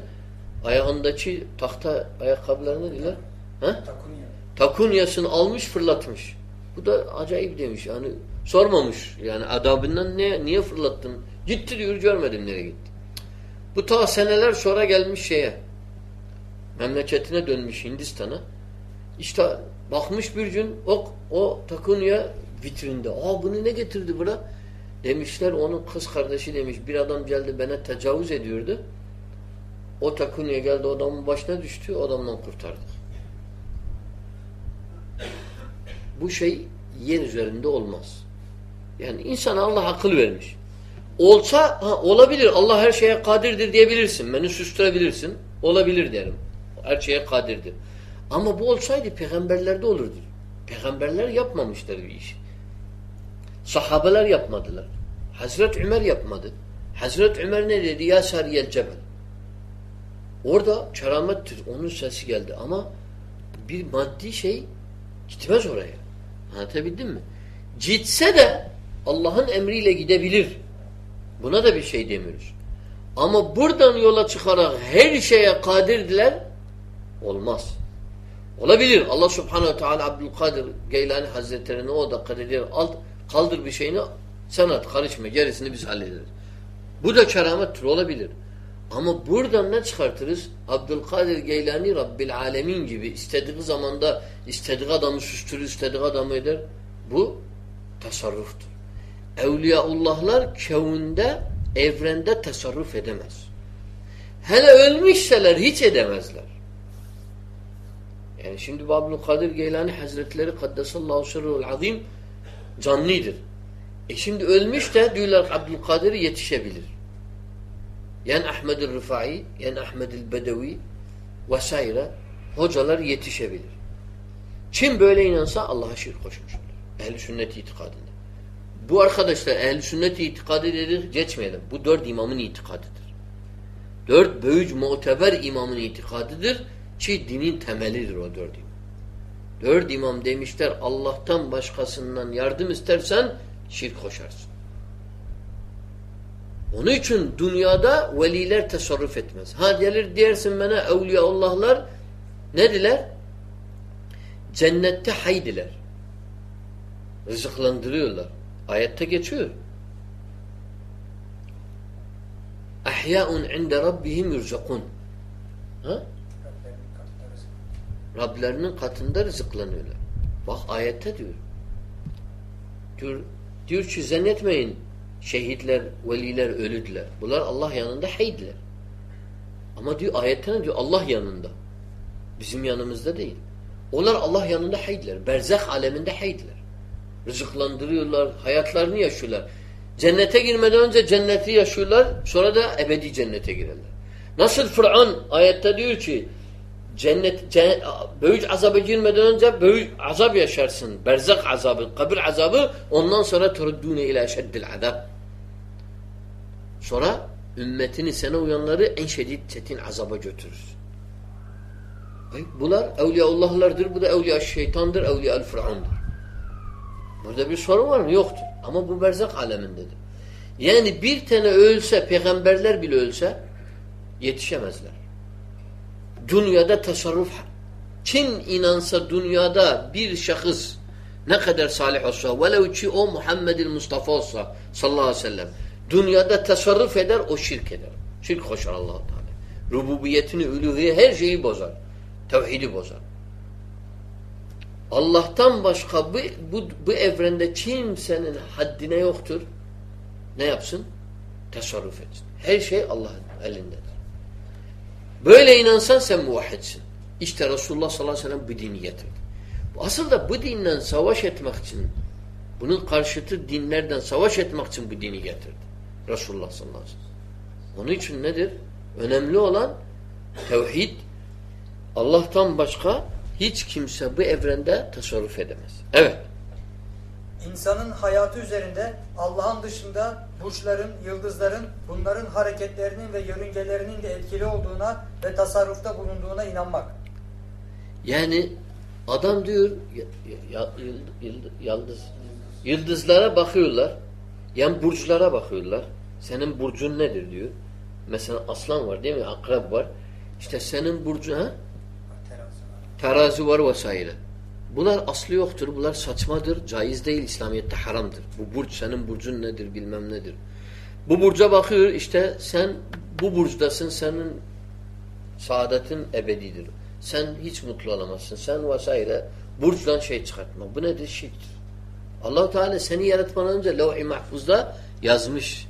ayağındaki tahta ayakkabılarını diler. Ha? Takunya. Takunyasını almış fırlatmış. Bu da acayip demiş. Yani sormamış. Yani adabından ne, niye fırlattın? Gitti diyor görmedim nereye gitti. Bu ta seneler sonra gelmiş şeye. Memleketine dönmüş Hindistan'a. İşte bakmış bir gün o, o takunya vitrinde. Aa bunu ne getirdi bura? Demişler onun kız kardeşi demiş. Bir adam geldi bana tecavüz ediyordu. O takunya geldi adamın başına düştü. Adamdan kurtardık. Bu şey yer üzerinde olmaz. Yani insana Allah akıl vermiş. Olsa ha, olabilir. Allah her şeye kadirdir diyebilirsin. Beni susturebilirsin. Olabilir derim. Her şeye kadirdir. Ama bu olsaydı peygamberlerde olurdu. Peygamberler yapmamışlar bir iş. Sahabeler yapmadılar. Hazret Ömer yapmadı. Hazret Ömer ne dedi? Ya sariyel cebel. Orada keramettir. Onun sesi geldi ama bir maddi şey gitmez oraya. Anlatabildim mi? Gitse de Allah'ın emriyle gidebilir. Buna da bir şey demiyoruz. Ama buradan yola çıkarak her şeye kadirdiler olmaz. Olabilir. Allah subhanehu teala Abdülkadir Geylani Hazretleri'ne o da kadir alt kaldır bir şeyini sen at karışma gerisini biz hallederiz. Bu da keramettir olabilir. Ama buradan ne çıkartırız? Abdülkadir Geylani Rabbil Alemin gibi istediği zamanda istediği adamı susturur, istediği adamı eder. Bu tasarruftur. Evliyaullahlar kevünde, evrende tasarruf edemez. Hele ölmüşseler hiç edemezler. Yani şimdi Abdülkadir Geylani Hazretleri Kaddesallahu sırrul azim canlıdır. E şimdi ölmüş de diyorlar Abdülkadir yetişebilir. Yani Ahmed-i Rıfai, yani Ahmed-i Bedevi vesaire hocalar yetişebilir. Kim böyle inansa Allah'a şirk koşmuş olur. Ehl-i sünnet itikadında. Bu arkadaşlar ehl-i sünnet itikadı dedik geçmeyelim. Bu dört imamın itikadıdır. Dört büyük muteber imamın itikadıdır ki dinin temelidir o dört imam. Dört imam demişler Allah'tan başkasından yardım istersen şirk koşarsın. Onun için dünyada veliler tasarruf etmez. Ha gelir dersin bana Allahlar Nediler? Cennette haydiler. Rızıklandırıyorlar. Ayette geçiyor. Ahya'un inde rabbihim yurzakun. Ha? Rablerinin katında rızıklanıyorlar. Bak ayette diyor. Diyor, diyor ki zannetmeyin şehitler, veliler ölüdüler. Bunlar Allah yanında haydiler. Ama diyor ayette ne diyor? Allah yanında. Bizim yanımızda değil. Onlar Allah yanında haydiler. Berzah aleminde haydiler. Rızıklandırıyorlar, hayatlarını yaşıyorlar. Cennete girmeden önce cenneti yaşıyorlar, sonra da ebedi cennete girerler. Nasıl Fıraun ayette diyor ki cennet, cennet büyük azaba girmeden önce büyük azap yaşarsın. Berzak azabı, kabir azabı ondan sonra teruddune ila şeddil azab. Sonra ümmetini sana uyanları en şiddet çetin azaba götürür. Bunlar evliyaullahlardır. Bu da evliya şeytandır, evliya firavundur. Burada bir sorun var mı? Yoktur. Ama bu berzak alemindedir. Yani bir tane ölse, peygamberler bile ölse yetişemezler. Dünyada tasarruf kim inansa dünyada bir şahıs ne kadar salih olsa velev ki o Muhammed'in Mustafa olsa sallallahu aleyhi ve sellem dünyada tasarruf eder o şirk eder. Şirk koşar allah Teala. Rububiyetini, ülühiye her şeyi bozar. Tevhidi bozar. Allah'tan başka bu, bu, bu evrende kimsenin haddine yoktur. Ne yapsın? Tasarruf etsin. Her şey Allah'ın elindedir. Böyle inansan sen muvahhidsin. İşte Resulullah sallallahu aleyhi ve sellem bu dini getirdi. Asıl da bu dinden savaş etmek için bunun karşıtı dinlerden savaş etmek için bu dini getirdi. Resulullah sallallahu aleyhi ve sellem. Onun için nedir? Önemli olan tevhid Allah'tan başka hiç kimse bu evrende tasarruf edemez. Evet. İnsanın hayatı üzerinde Allah'ın dışında burçların, yıldızların, bunların hareketlerinin ve yörüngelerinin de etkili olduğuna ve tasarrufta bulunduğuna inanmak. Yani adam diyor yıldız, yıldızlara bakıyorlar. Yani burçlara bakıyorlar. Senin burcun nedir diyor. Mesela aslan var değil mi? Akrep var. İşte senin burcun ha? Terazi var vesaire. Bunlar aslı yoktur. Bunlar saçmadır. Caiz değil. İslamiyet'te haramdır. Bu burç senin burcun nedir bilmem nedir. Bu burca bakıyor işte sen bu burcdasın senin saadetin ebedidir. Sen hiç mutlu olamazsın. Sen vesaire burçtan şey çıkartma. Bu nedir? Şirktir. allah Teala seni yaratmadan önce levh-i mahfuzda yazmış.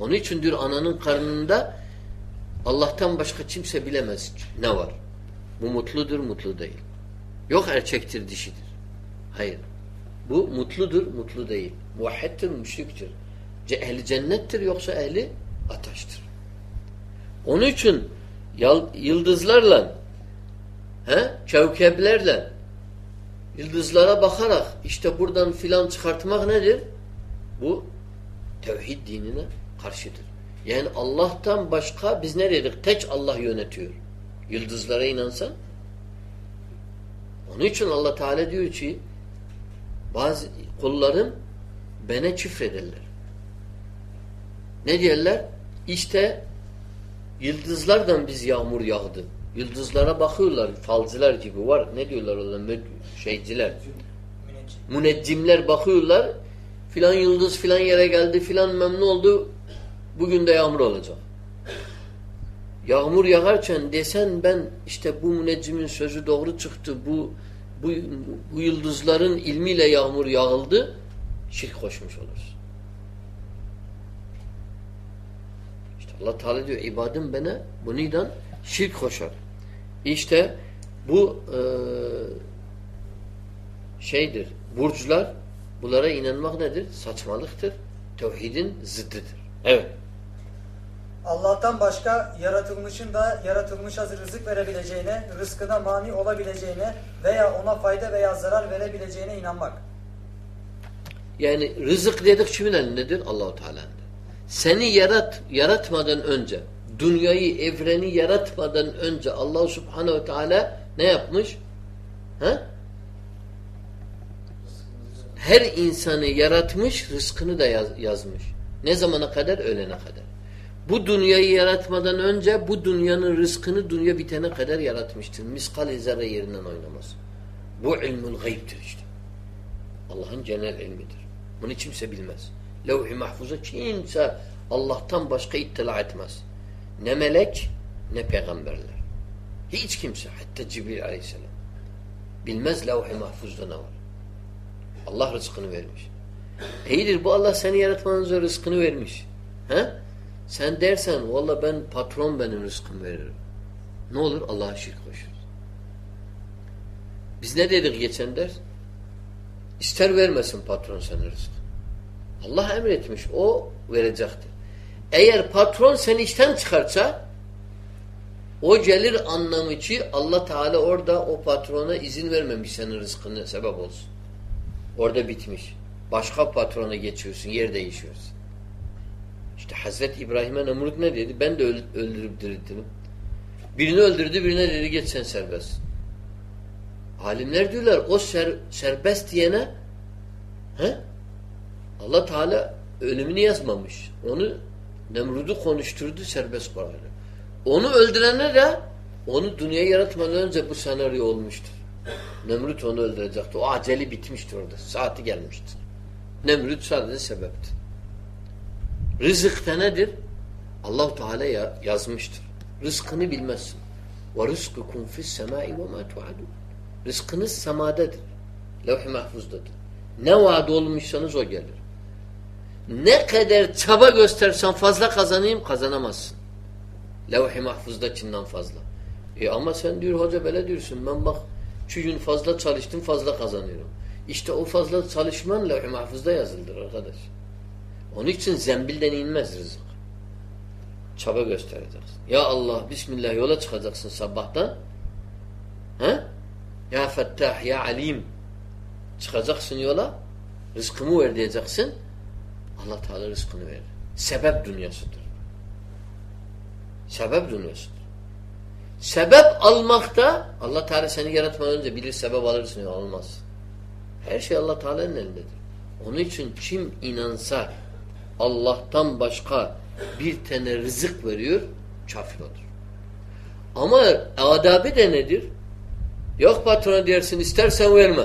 Onun için diyor ananın karnında Allah'tan başka kimse bilemez ne var. Bu mutludur, mutlu değil. Yok erkektir, dişidir. Hayır. Bu mutludur, mutlu değil. Muvahhiddir, müşriktir. Ehli cennettir yoksa ehli ateştir. Onun için yıldızlarla he, kevkeblerle yıldızlara bakarak işte buradan filan çıkartmak nedir? Bu tevhid dinine karşıdır. Yani Allah'tan başka biz ne dedik? Tek Allah yönetiyor. Yıldızlara inansan. Onun için Allah Teala diyor ki bazı kullarım bana çifrederler. Ne diyorlar? İşte yıldızlardan biz yağmur yağdı. Yıldızlara bakıyorlar. Falcılar gibi var. Ne diyorlar onlar? Şeyciler. Müneccimler bakıyorlar. Filan yıldız filan yere geldi. Filan memnun oldu. Bugün de yağmur olacak. Yağmur yağarken desen ben işte bu müneccimin sözü doğru çıktı. Bu bu, bu yıldızların ilmiyle yağmur yağıldı. Şirk koşmuş olursun. İşte Allah Teala diyor ibadım bana bundan şirk koşar. İşte bu e, şeydir. Burçlar bunlara inanmak nedir? Saçmalıktır. Tevhidin zıddıdır. Evet. Allah'tan başka yaratılmışın da yaratılmışa rızık verebileceğine, rızkına mani olabileceğine veya ona fayda veya zarar verebileceğine inanmak. Yani rızık dedik kimin elindedir? Allahu Teala'nın. Seni yarat yaratmadan önce, dünyayı, evreni yaratmadan önce Allah Subhanahu Teala ne yapmış? Ha? Her insanı yaratmış, rızkını da yaz, yazmış. Ne zamana kadar? Ölene kadar. Bu dünyayı yaratmadan önce bu dünyanın rızkını dünya bitene kadar yaratmıştır. Miskal zerre yerinden oynamaz. Bu ilmul gaybdir işte. Allah'ın genel ilmidir. Bunu kimse bilmez. Levh-i mahfuza kimse Allah'tan başka ittila etmez. Ne melek ne peygamberler. Hiç kimse hatta Cibril aleyhisselam. Bilmez levh-i mahfuzda ne var. Allah rızkını vermiş. İyidir bu Allah seni yaratmanıza rızkını vermiş. He? Sen dersen valla ben patron benim rızkımı veririm. Ne olur? Allah'a şirk koşur. Biz ne dedik geçen ders? İster vermesin patron senin rızkı. Allah emretmiş. O verecektir. Eğer patron seni işten çıkarsa o gelir anlamı ki Allah Teala orada o patrona izin vermemiş senin rızkını sebep olsun. Orada bitmiş. Başka patrona geçiyorsun. Yer değişiyorsun. İşte Hazreti İbrahim'e Nemrut ne dedi? Ben de öldürüp dirilttim. Birini öldürdü, birine dedi geç sen serbest. Alimler diyorlar o ser, serbest diyene he? Allah Teala ölümünü yazmamış. Onu Nemrut'u konuşturdu serbest bıraktı. Onu öldürene de onu dünya yaratmadan önce bu senaryo olmuştur. Nemrut onu öldürecekti. O aceli bitmiştir orada. Saati gelmiştir. Nemrut sadece sebepti. Rızıkta nedir? Allah Teala ya, yazmıştır. Rızkını bilmezsin. Fis semai ve ma tuadun. Rızkınız semadadır. Levh-i mahfuzdadır. Ne vaad olmuşsanız o gelir. Ne kadar çaba göstersen fazla kazanayım kazanamazsın. Levh-i mahfuzdakinden fazla. E ama sen diyor hoca böyle diyorsun. Ben bak şu gün fazla çalıştım fazla kazanıyorum. İşte o fazla çalışman levh-i mahfuzda yazıldır arkadaş. Onun için zembilden inmez rızık. Çaba göstereceksin. Ya Allah Bismillah yola çıkacaksın sabahtan. He? Ya Fettah, Ya Alim. Çıkacaksın yola. Rızkımı ver diyeceksin. Allah Teala rızkını verir. Sebep dünyasıdır. Sebep dünyasıdır. Sebep almakta Allah Teala seni yaratmadan önce bilir sebep alırsın ya olmaz. Her şey Allah Teala'nın elindedir. Onun için kim inansa Allah'tan başka bir tane rızık veriyor kafir olur. Ama adabı de nedir? Yok patrona dersin istersen verme.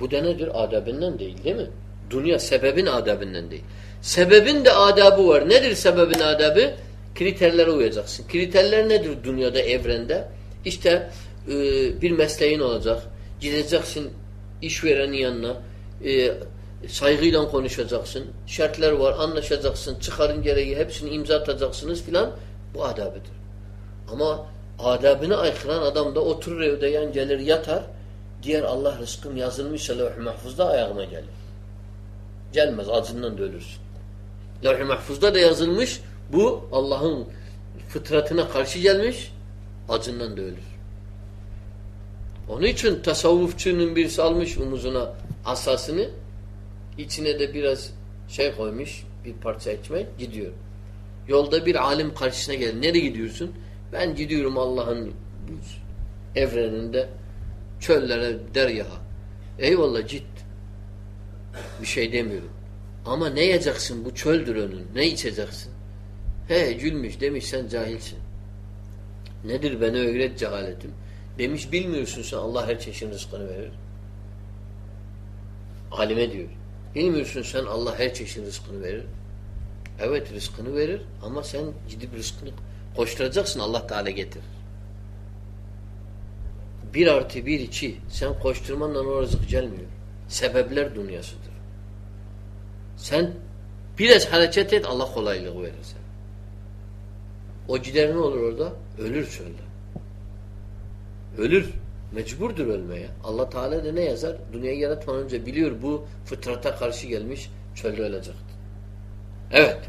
Bu da nedir? Adabından değil değil mi? Dünya sebebin adabından değil. Sebebin de adabı var. Nedir sebebin adabı? Kriterlere uyacaksın. Kriterler nedir dünyada, evrende? İşte e, bir mesleğin olacak. Gideceksin işverenin yanına. E, saygıyla konuşacaksın. Şartlar var, anlaşacaksın. Çıkarın gereği hepsini imza atacaksınız filan. Bu adabıdır. Ama adabına aykıran adam da oturur evde yan gelir yatar. Diğer Allah rızkım yazılmışsa levh-i mahfuzda ayağıma gelir. Gelmez acından da ölürsün. Levh-i mahfuzda da yazılmış bu Allah'ın fıtratına karşı gelmiş acından da ölür. Onun için tasavvufçunun birisi almış omuzuna asasını içine de biraz şey koymuş bir parça ekmek gidiyor. Yolda bir alim karşısına gelir. Nereye gidiyorsun? Ben gidiyorum Allah'ın evreninde çöllere, deryaha. Eyvallah git. Bir şey demiyorum. Ama ne yiyeceksin? Bu çöldür önün. Ne içeceksin? He gülmüş demiş sen cahilsin. Nedir beni öğret cehaletim? Demiş bilmiyorsun sen Allah her çeşit rızkını verir. Alime diyor. Bilmiyorsun sen Allah her çeşit rızkını verir. Evet rızkını verir ama sen gidip rızkını koşturacaksın Allah Teala getirir. Bir artı bir iki sen koşturmanla o rızık gelmiyor. Sebepler dünyasıdır. Sen biraz hareket et Allah kolaylığı verir sana. O gider ne olur orada? Ölür çölde. Ölür. Mecburdur ölmeye. Allah Teala da ne yazar? Dünyayı yaratmadan önce biliyor bu fıtrata karşı gelmiş çölde ölecektir. Evet.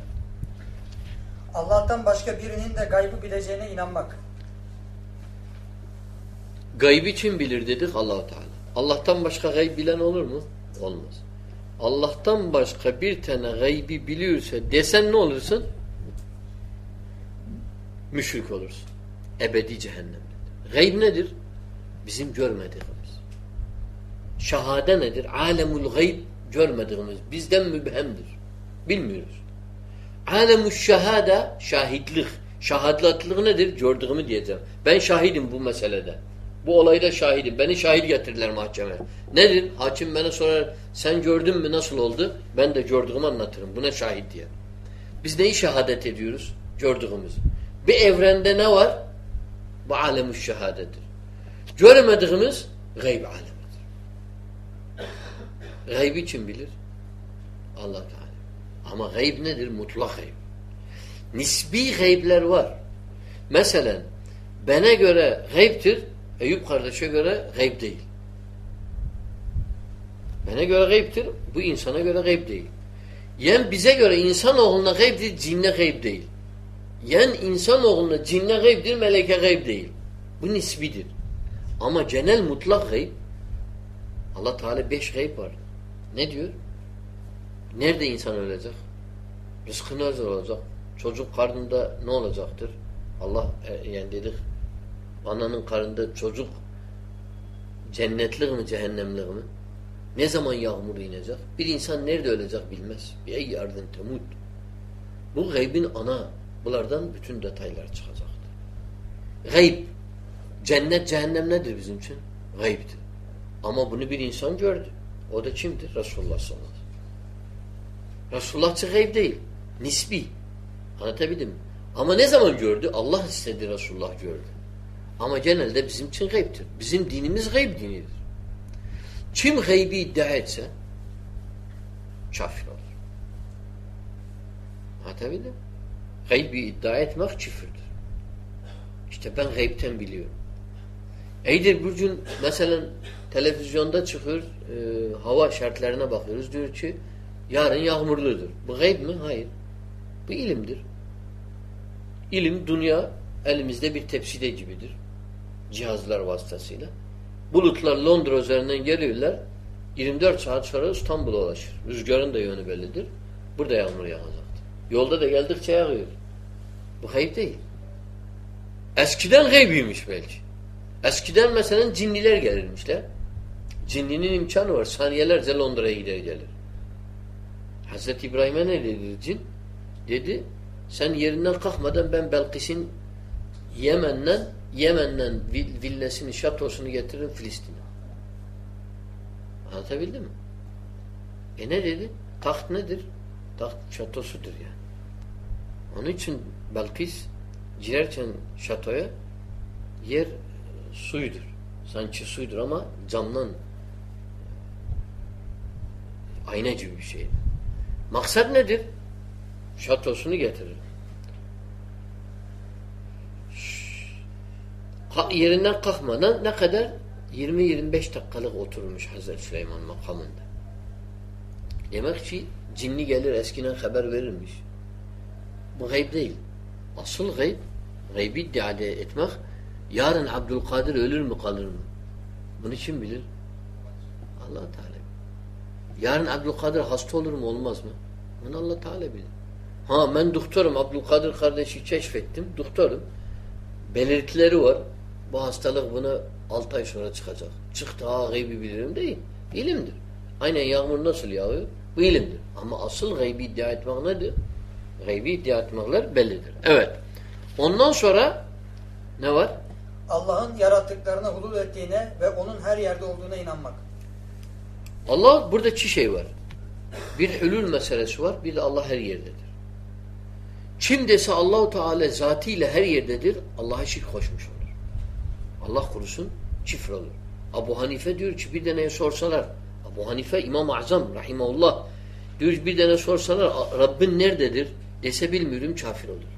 Allah'tan başka birinin de gaybı bileceğine inanmak. Gaybı kim bilir dedik Allahu Teala. Allah'tan başka gayb bilen olur mu? Olmaz. Allah'tan başka bir tane gaybi biliyorsa desen ne olursun? Müşrik olursun. Ebedi cehennemde. Gayb nedir? Bizim görmediğimiz. Şahade nedir? Alemul gayb görmediğimiz. Bizden mübhemdir. Bilmiyoruz. Alemuş şehada şahitlik. Şahadlatlık nedir? Gördüğümü diyeceğim. Ben şahidim bu meselede. Bu olayda şahidim. Beni şahit getirdiler mahkemeye. Nedir? Hakim bana sorar sen gördün mü nasıl oldu? Ben de gördüğümü anlatırım. Buna şahit diye. Biz neyi şehadet ediyoruz? Gördüğümüz. Bir evrende ne var? Bu alemuş şehadedir. Görmediğimiz gayb alemidir. Gaybi kim bilir? Allah Teala. Ama gayb nedir? Mutlak gayb. Nisbi gaybler var. Mesela bana göre gaybtir, Eyüp kardeşe göre gayb değil. Bana göre gaybtir, bu insana göre gayb değil. Yani bize göre insanoğluna gaybdir, cinne gayb değil. Yani insanoğluna cinne gaybdir, meleke gayb değil. Bu nisbidir. Ama genel mutlak gayb Allah Teala beş gayb var. Ne diyor? Nerede insan ölecek? Rızkı ne olacak? Çocuk karnında ne olacaktır? Allah e, yani dedik ananın karnında çocuk cennetlik mi cehennemlik mi? Ne zaman yağmur inecek? Bir insan nerede ölecek bilmez. Bir ey yardın temut. Bu gaybin ana. Bunlardan bütün detaylar çıkacaktır. Gayb. Cennet cehennem nedir bizim için? Gaybdir. Ama bunu bir insan gördü. O da kimdir? Resulullah sallallahu aleyhi ve sellem. Resulullahçı gayb değil. Nisbi. Anlatabildim mi? Ama ne zaman gördü? Allah istedi Resulullah gördü. Ama genelde bizim için gaybtir. Bizim dinimiz gayb dinidir. Kim gaybi iddia etse kafir olur. Anlatabildim mi? Gaybi iddia etmek küfürdür. İşte ben gaybten biliyorum. Eydir bir gün mesela televizyonda çıkıyor e, hava şartlarına bakıyoruz. Diyor ki yarın yağmurludur. Bu gayb mi? Hayır. Bu ilimdir. İlim, dünya elimizde bir tepside gibidir. Cihazlar vasıtasıyla. Bulutlar Londra üzerinden geliyorlar. 24 saat sonra İstanbul'a ulaşır. Rüzgarın da yönü bellidir. Burada yağmur yağacaktır. Yolda da geldikçe yağıyor. Bu gayb değil. Eskiden gaybiymiş belki. Eskiden mesela cinniler gelirmişler. Cinninin imkanı var. Saniyelerce Londra'ya gider gelir. Hazreti İbrahim'e ne dedi cin? Dedi sen yerinden kalkmadan ben Belkis'in Yemen'den Yemen'den villesini, şatosunu getiririm Filistin'e. Anlatabildim mi? E ne dedi? Taht nedir? Taht şatosudur yani. Onun için Belkis girerken şatoya yer suydur. Sanki suydur ama camdan ayna gibi bir şey. Maksat nedir? Şatosunu getirir. Yerinden kalkmadan ne kadar? 20-25 dakikalık oturmuş Hazreti Süleyman makamında. Demek ki cinni gelir eskiden haber verirmiş. Bu gayb değil. Asıl gayb, gaybi iddia etmek yarın Abdülkadir ölür mü kalır mı? Bunu kim bilir? allah Teala. Yarın Abdülkadir hasta olur mu olmaz mı? Bunu allah Teala bilir. Ha ben doktorum. Abdülkadir kardeşi keşfettim. Doktorum. Belirtileri var. Bu hastalık buna 6 ay sonra çıkacak. Çıktı ha gaybi bilirim değil. İlimdir. Aynen yağmur nasıl yağıyor? Bu ilimdir. Ama asıl gaybi iddia etmek nedir? Gaybi iddia etmekler bellidir. Evet. Ondan sonra ne var? Allah'ın yarattıklarına hulul ettiğine ve onun her yerde olduğuna inanmak. Allah burada iki şey var. Bir hulul meselesi var, bir de Allah her yerdedir. Kim dese Allahu Teala zatıyla her yerdedir, Allah'a şirk koşmuş olur. Allah kurusun, çifre olur. Abu Hanife diyor ki bir deneye sorsalar, Abu Hanife İmam-ı Azam rahimahullah diyor bir tane sorsalar Rabbin nerededir dese bilmiyorum kafir olur.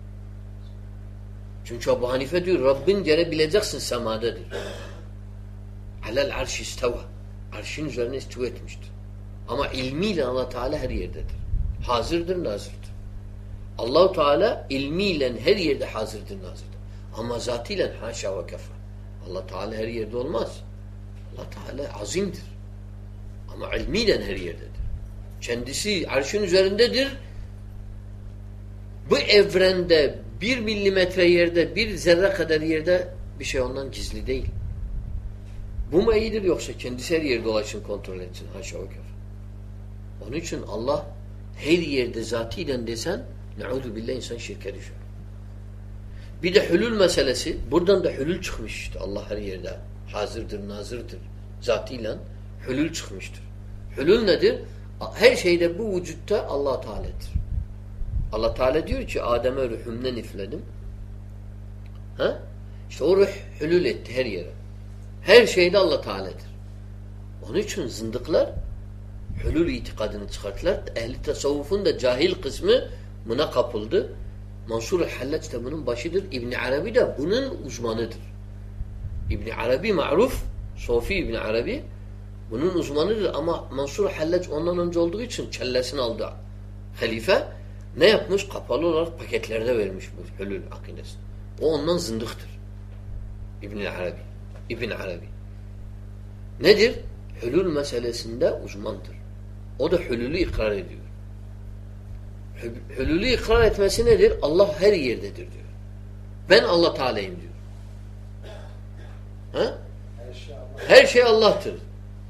Çünkü Abu Hanife diyor Rabbin gene bileceksin semadadır. Alel arş isteva. Arşın üzerine istiva etmiştir. Ama ilmiyle Allah Teala her yerdedir. Hazırdır, nazırdır. Allahu Teala ilmiyle her yerde hazırdır, nazırdır. Ama zatıyla haşa ve kefa. Allah Teala her yerde olmaz. Allah Teala azimdir. Ama ilmiyle her yerdedir. Kendisi arşın üzerindedir. Bu evrende bir milimetre yerde, bir zerre kadar yerde bir şey ondan gizli değil. Bu mu iyidir yoksa kendisi her yerde dolaşın kontrol etsin. Haşa ve kefa. Onun için Allah her yerde zatiyle desen Neuzu billah insan şirke düşer. Bir de hülül meselesi. Buradan da hülül çıkmış işte. Allah her yerde hazırdır, nazırdır. Zatıyla hülül çıkmıştır. Hülül nedir? Her şeyde bu vücutta Allah Teala'dır. Allah Teala diyor ki Adem'e ruhumden ifledim. Ha? İşte o ruh hülül etti her yere. Her şeyde Allah Teala'dır. Onun için zındıklar hülül itikadını çıkarttılar. Ehli tasavvufun da cahil kısmı buna kapıldı. Mansur Hallaç da bunun başıdır. İbn Arabi de bunun uzmanıdır. İbn Arabi maruf, Sofi İbn Arabi bunun uzmanıdır ama Mansur Hallaç ondan önce olduğu için kellesini aldı. Halife ne yapmış? Kapalı olarak paketlerde vermiş bu hülül akidesini. O ondan zındıktır. İbn Arabi. İbn Arabi. Nedir? Hülül meselesinde uzmandır. O da hülülü ikrar ediyor. Hülülü ikrar etmesi nedir? Allah her yerdedir diyor. Ben Allah Teala'yım diyor. Ha? Her şey Allah'tır.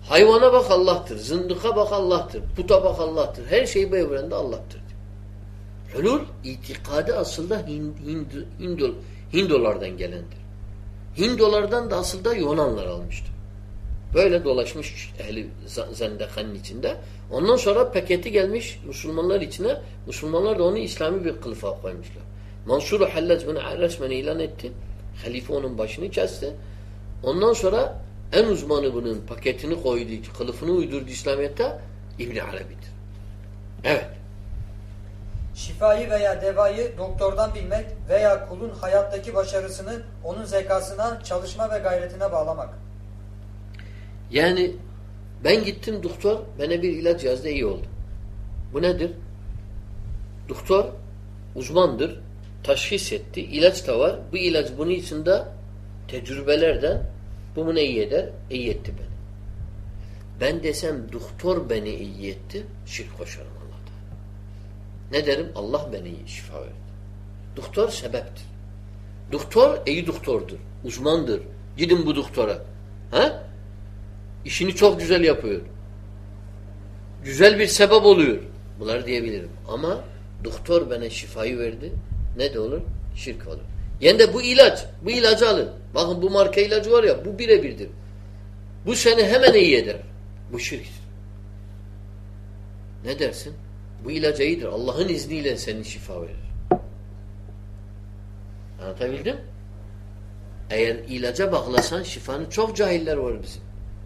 Hayvana bak Allah'tır. Zındıka bak Allah'tır. Puta bak Allah'tır. Her şey bu Allah'tır Hülul itikadı aslında Hind, Hind, Hindol, Hindolardan gelendir. Hindolardan da aslında Yunanlar almıştır. Böyle dolaşmış ehli zendekanın içinde. Ondan sonra paketi gelmiş Müslümanlar içine. Müslümanlar da onu İslami bir kılıfa koymuşlar. Mansur Hallac bunu resmen ilan etti. Halife onun başını kesti. Ondan sonra en uzmanı bunun paketini koydu, kılıfını uydurdu İslamiyet'te İbn Arabi'dir. Evet. Şifayı veya devayı doktordan bilmek veya kulun hayattaki başarısını onun zekasına, çalışma ve gayretine bağlamak. Yani ben gittim doktor bana bir ilaç yazdı iyi oldu. Bu nedir? Doktor uzmandır. Teşhis etti. ilaç da var. Bu ilaç bunun içinde tecrübelerden bu bunu iyi eder. İyi etti beni. Ben desem doktor beni iyi etti. Şirk koşarım. Ne derim? Allah beni şifa verdi. Doktor sebeptir. Doktor iyi doktordur. Uzmandır. Gidin bu doktora. Ha? İşini çok güzel yapıyor. Güzel bir sebep oluyor. Bunları diyebilirim. Ama doktor bana şifayı verdi. Ne de olur? Şirk olur. Yani de bu ilaç. Bu ilacı alın. Bakın bu marka ilacı var ya bu birebirdir. Bu seni hemen iyi eder. Bu şirktir. Ne dersin? Bu ilaç iyidir. Allah'ın izniyle senin şifa verir. Anlatabildim? Eğer ilaca bağlasan şifanı çok cahiller var bizim.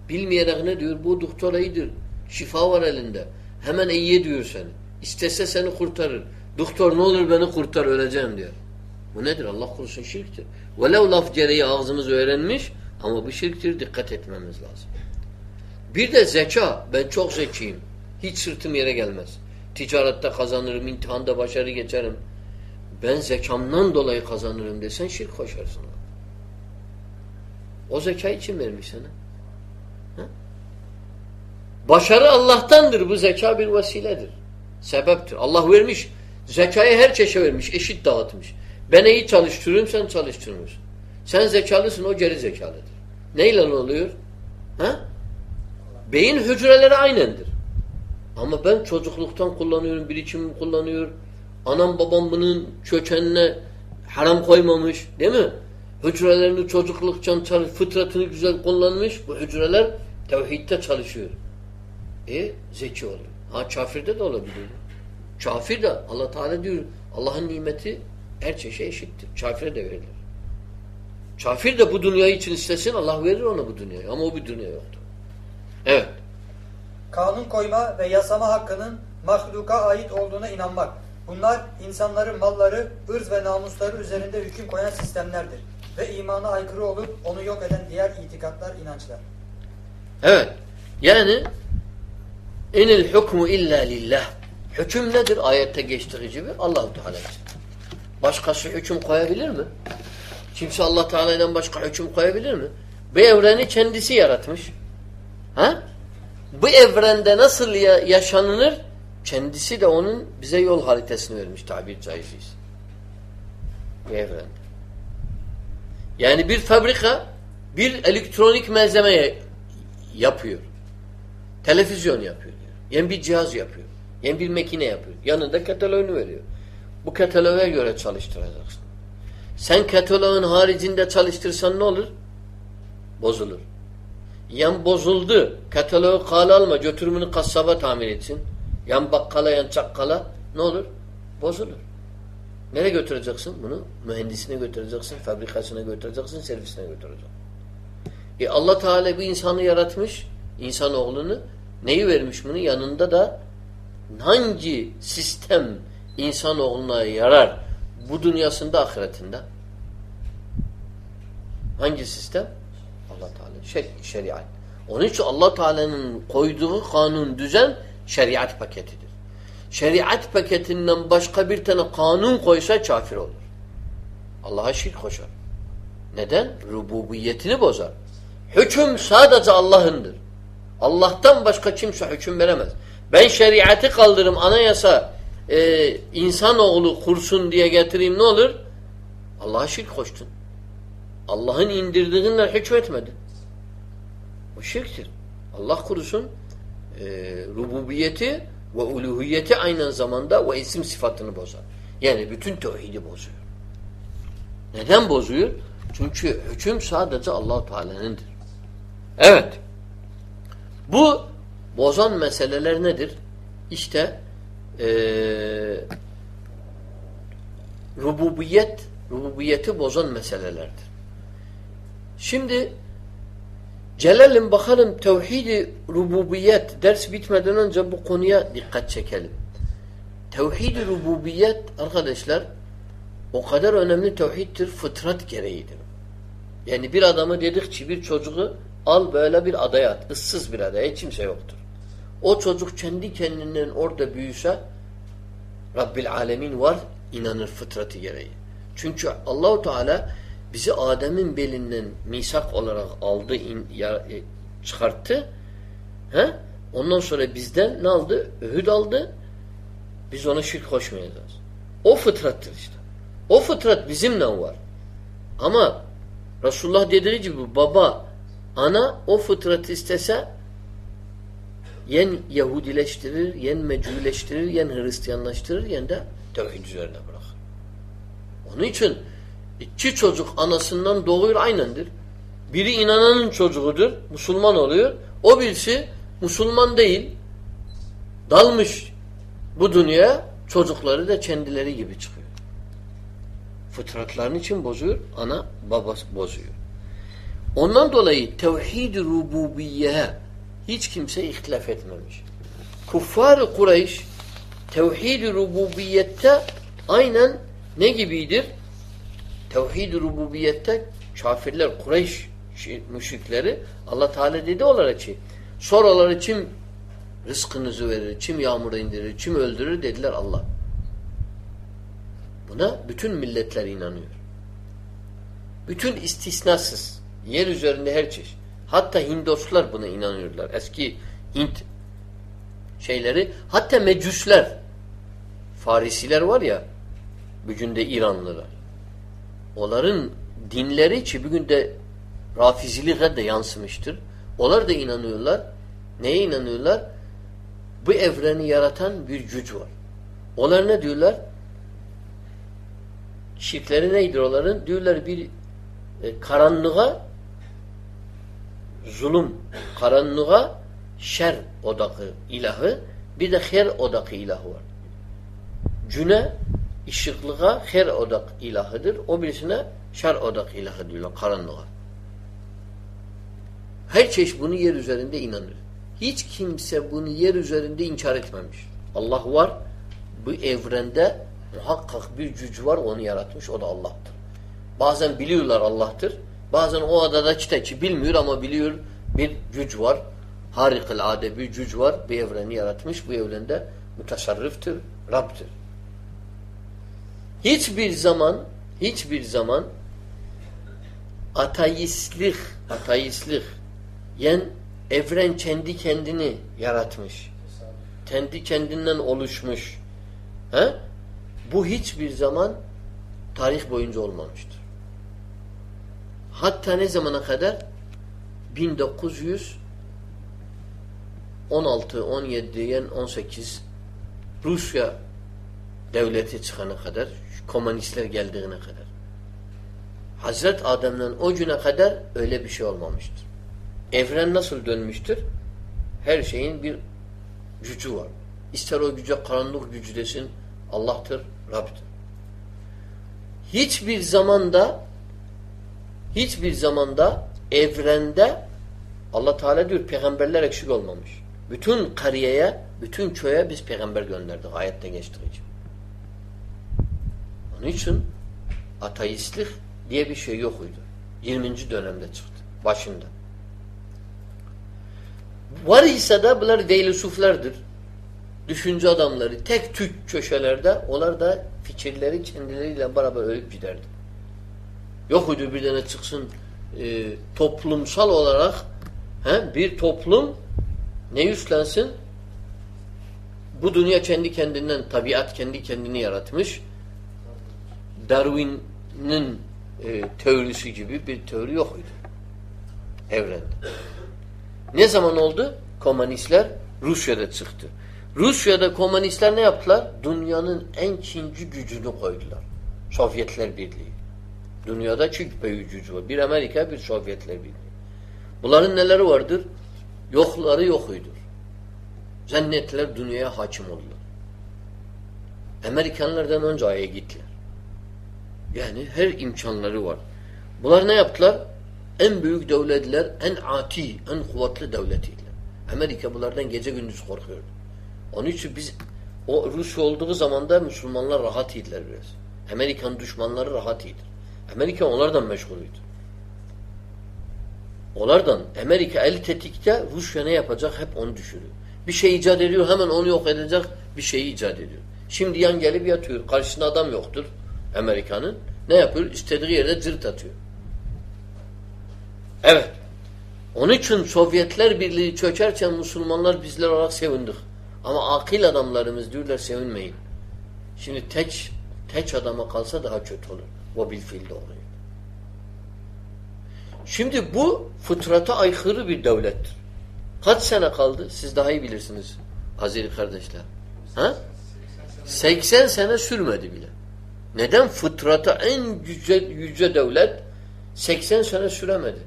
Bilmeyerek ne diyor? Bu doktor iyidir. Şifa var elinde. Hemen iyi diyor seni. İstese seni kurtarır. Doktor ne olur beni kurtar öleceğim diyor. Bu nedir? Allah korusun şirktir. Velev laf gereği ağzımız öğrenmiş ama bu şirktir. Dikkat etmemiz lazım. Bir de zeka. Ben çok zekiyim. Hiç sırtım yere gelmez. Ticarette kazanırım, imtihanda başarı geçerim. Ben zekamdan dolayı kazanırım desen şirk koşarsın. O zeka için vermiş sana. Başarı Allah'tandır. Bu zeka bir vesiledir. Sebeptir. Allah vermiş. Zekayı her çeşe vermiş. Eşit dağıtmış. Ben iyi çalıştırıyorum sen çalıştırmıyorsun. Sen zekalısın o geri zekalıdır. Neyle oluyor? Ha? Beyin hücreleri aynendir. Ama ben çocukluktan kullanıyorum, birikimim kullanıyor. Anam babam bunun kökenine haram koymamış. Değil mi? Hücrelerini çocukluktan fıtratını güzel kullanmış. Bu hücreler tevhidde çalışıyor. E zeki oluyor. Ha kafirde de olabilir. Kafir de Allah Teala diyor Allah'ın nimeti her çeşe eşittir. Kafire de verilir. Kafir de bu dünyayı için istesin Allah verir ona bu dünyayı. Ama o bir dünya yoktur. Evet. Kanun koyma ve yasama hakkının mahluka ait olduğuna inanmak. Bunlar insanların malları, ırz ve namusları üzerinde hüküm koyan sistemlerdir. Ve imana aykırı olup onu yok eden diğer itikatlar, inançlar. Evet. Yani İnil hukmu illa lillah. Hüküm nedir? Ayette geçtiği gibi Allah-u Teala Başkası hüküm koyabilir mi? Kimse Allah Teala'dan başka hüküm koyabilir mi? Bu evreni kendisi yaratmış. Ha? Bu evrende nasıl yaşanılır? Kendisi de onun bize yol haritasını vermiş tabir caiziyse. Bu evrende. Yani bir fabrika bir elektronik malzeme yapıyor. Televizyon yapıyor. Yani bir cihaz yapıyor. Yani bir makine yapıyor. Yanında kataloğunu veriyor. Bu kataloğa göre çalıştıracaksın. Sen kataloğun haricinde çalıştırsan ne olur? Bozulur. Yan bozuldu. Kataloğu kale alma. Götürümünü kasaba tamir etsin. Yan bakkala yan çakkala ne olur? Bozulur. Nereye götüreceksin bunu? Mühendisine götüreceksin, fabrikasına götüreceksin, servisine götüreceksin. E Allah Teala bir insanı yaratmış, insanoğlunu. Neyi vermiş bunu? Yanında da hangi sistem insanoğluna yarar bu dünyasında ahiretinde? Hangi sistem? Şer şeriat. Onun için Allah Teala'nın koyduğu kanun, düzen şeriat paketidir. Şeriat paketinden başka bir tane kanun koysa kafir olur. Allah'a şirk koşar. Neden? Rububiyetini bozar. Hüküm sadece Allah'ındır. Allah'tan başka kimse hüküm veremez. Ben şeriatı kaldırım anayasa e, insanoğlu kursun diye getireyim ne olur? Allah'a şirk koştun. Allah'ın indirdiğinden hükmetmedin. O şirktir. Allah kurusun e, rububiyeti ve uluhiyeti aynı zamanda ve isim sıfatını bozar. Yani bütün tevhidi bozuyor. Neden bozuyor? Çünkü hüküm sadece allah Teala'nındır. Evet. Bu bozan meseleler nedir? İşte ee, rububiyet, rububiyeti bozan meselelerdir. Şimdi Gelelim bakalım tevhidi rububiyet ders bitmeden önce bu konuya dikkat çekelim. Tevhidi rububiyet arkadaşlar o kadar önemli tevhiddir fıtrat gereğidir. Yani bir adamı dedikçe bir çocuğu al böyle bir adaya at. ıssız bir adaya kimse yoktur. O çocuk kendi kendinden orada büyüse Rabbil Alemin var inanır fıtratı gereği. Çünkü Allahu Teala bizi Adem'in belinden misak olarak aldı, in, ya, e, çıkarttı. He? Ondan sonra bizden ne aldı? Öhüd aldı. Biz ona şirk koşmayacağız. O fıtrattır işte. O fıtrat bizimle var. Ama Resulullah dediği gibi baba, ana o fıtratı istese yen Yahudileştirir, yen Meculeştirir, yen Hristiyanlaştırır, yen de tevhid üzerine bırakır. Onun için İki çocuk anasından doğuyor aynendir. Biri inananın çocuğudur, Müslüman oluyor. O birisi Müslüman değil, dalmış bu dünyaya, çocukları da kendileri gibi çıkıyor. Fıtratlarını için bozuyor, ana babası bozuyor. Ondan dolayı tevhid-i rububiyye hiç kimse ihtilaf etmemiş. Kuffar-ı Kureyş tevhid-i rububiyette aynen ne gibidir? Tevhid-i rububiyette kafirler, Kureyş müşrikleri Allah Teala dedi olarak ki soraları kim rızkınızı verir, kim yağmuru indirir, kim öldürür dediler Allah. Buna bütün milletler inanıyor. Bütün istisnasız. Yer üzerinde her çeşit. Hatta Hindoslar buna inanıyorlar. Eski Hint şeyleri. Hatta Mecüsler Farisiler var ya bugün de İranlılar. Onların dinleri ki bugün de rafiziliğe de yansımıştır. Onlar da inanıyorlar. Neye inanıyorlar? Bu evreni yaratan bir güç var. Onlar ne diyorlar? Şirkleri neydir onların? Diyorlar bir e, karanlığa zulüm, karanlığa şer odakı ilahı, bir de her odakı ilahı var. Cüne ışıklığa her odak ilahıdır. O birisine şer odak ilahı diyorlar karanlığa. Her çeşit bunu yer üzerinde inanır. Hiç kimse bunu yer üzerinde inkar etmemiş. Allah var. Bu evrende muhakkak bir gücü var onu yaratmış. O da Allah'tır. Bazen biliyorlar Allah'tır. Bazen o adada çiteci bilmiyor ama biliyor bir güç var. Harikulade bir güç var. Bu evreni yaratmış. Bu evrende mütasarrıftır, Rab'dır. Hiçbir zaman hiçbir zaman ateistlik ateistlik yani evren kendi kendini yaratmış. Kendi kendinden oluşmuş. He? Bu hiçbir zaman tarih boyunca olmamıştır. Hatta ne zamana kadar? 1916, 17, yani 18 Rusya devleti çıkana kadar, komünistler geldiğine kadar. Hazret Adem'den o güne kadar öyle bir şey olmamıştır. Evren nasıl dönmüştür? Her şeyin bir gücü var. İster o güce karanlık gücü desin, Allah'tır, Rab'dır. Hiçbir zamanda hiçbir zamanda evrende Allah Teala diyor peygamberler eksik olmamış. Bütün kariyeye, bütün köye biz peygamber gönderdik ayette geçtiği için. Onun için ateistlik diye bir şey yok yokuydu. 20. dönemde çıktı. Başında. Var ise de bunlar feylisuflardır. Düşünce adamları. Tek tük köşelerde onlar da fikirleri kendileriyle beraber ölüp giderdi. Yok uydu bir tane çıksın e, toplumsal olarak he, bir toplum ne üstlensin? Bu dünya kendi kendinden, tabiat kendi kendini yaratmış. Darwin'in e, teorisi gibi bir teori yok idi. Evrende. Ne zaman oldu? Komünistler Rusya'da çıktı. Rusya'da komünistler ne yaptılar? Dünyanın en ikinci gücünü koydular. Sovyetler Birliği. Dünyada çünkü büyük gücü var. Bir Amerika, bir Sovyetler Birliği. Bunların neleri vardır? Yokları yokuydur. Zannettiler dünyaya hakim oldular. Amerikanlardan önce Ay'a gittiler. Yani her imkanları var. Bunlar ne yaptılar? En büyük devletler, en ati, en kuvvetli devletiydiler. Amerika bunlardan gece gündüz korkuyordu. Onun için biz o Rusya olduğu zaman da Müslümanlar rahat idiler biraz. Amerikan düşmanları rahat iyidir. Amerika onlardan meşgulüydü. Onlardan Amerika el tetikte Rusya ne yapacak hep onu düşürüyor. Bir şey icat ediyor hemen onu yok edecek bir şeyi icat ediyor. Şimdi yan gelip yatıyor. Karşısında adam yoktur Amerika'nın. Ne yapıyor? İstediği yerde cırt atıyor. Evet. Onun için Sovyetler Birliği çökerken Müslümanlar bizler olarak sevindik. Ama akil adamlarımız diyorlar sevinmeyin. Şimdi teç teç adama kalsa daha kötü olur. O bil fiilde oluyor. Şimdi bu fıtrata aykırı bir devlettir. Kaç sene kaldı? Siz daha iyi bilirsiniz Azeri kardeşler. Ha? 80 sene sürmedi bile. Neden? Fıtrata en yüce, yüce devlet 80 sene süremedi.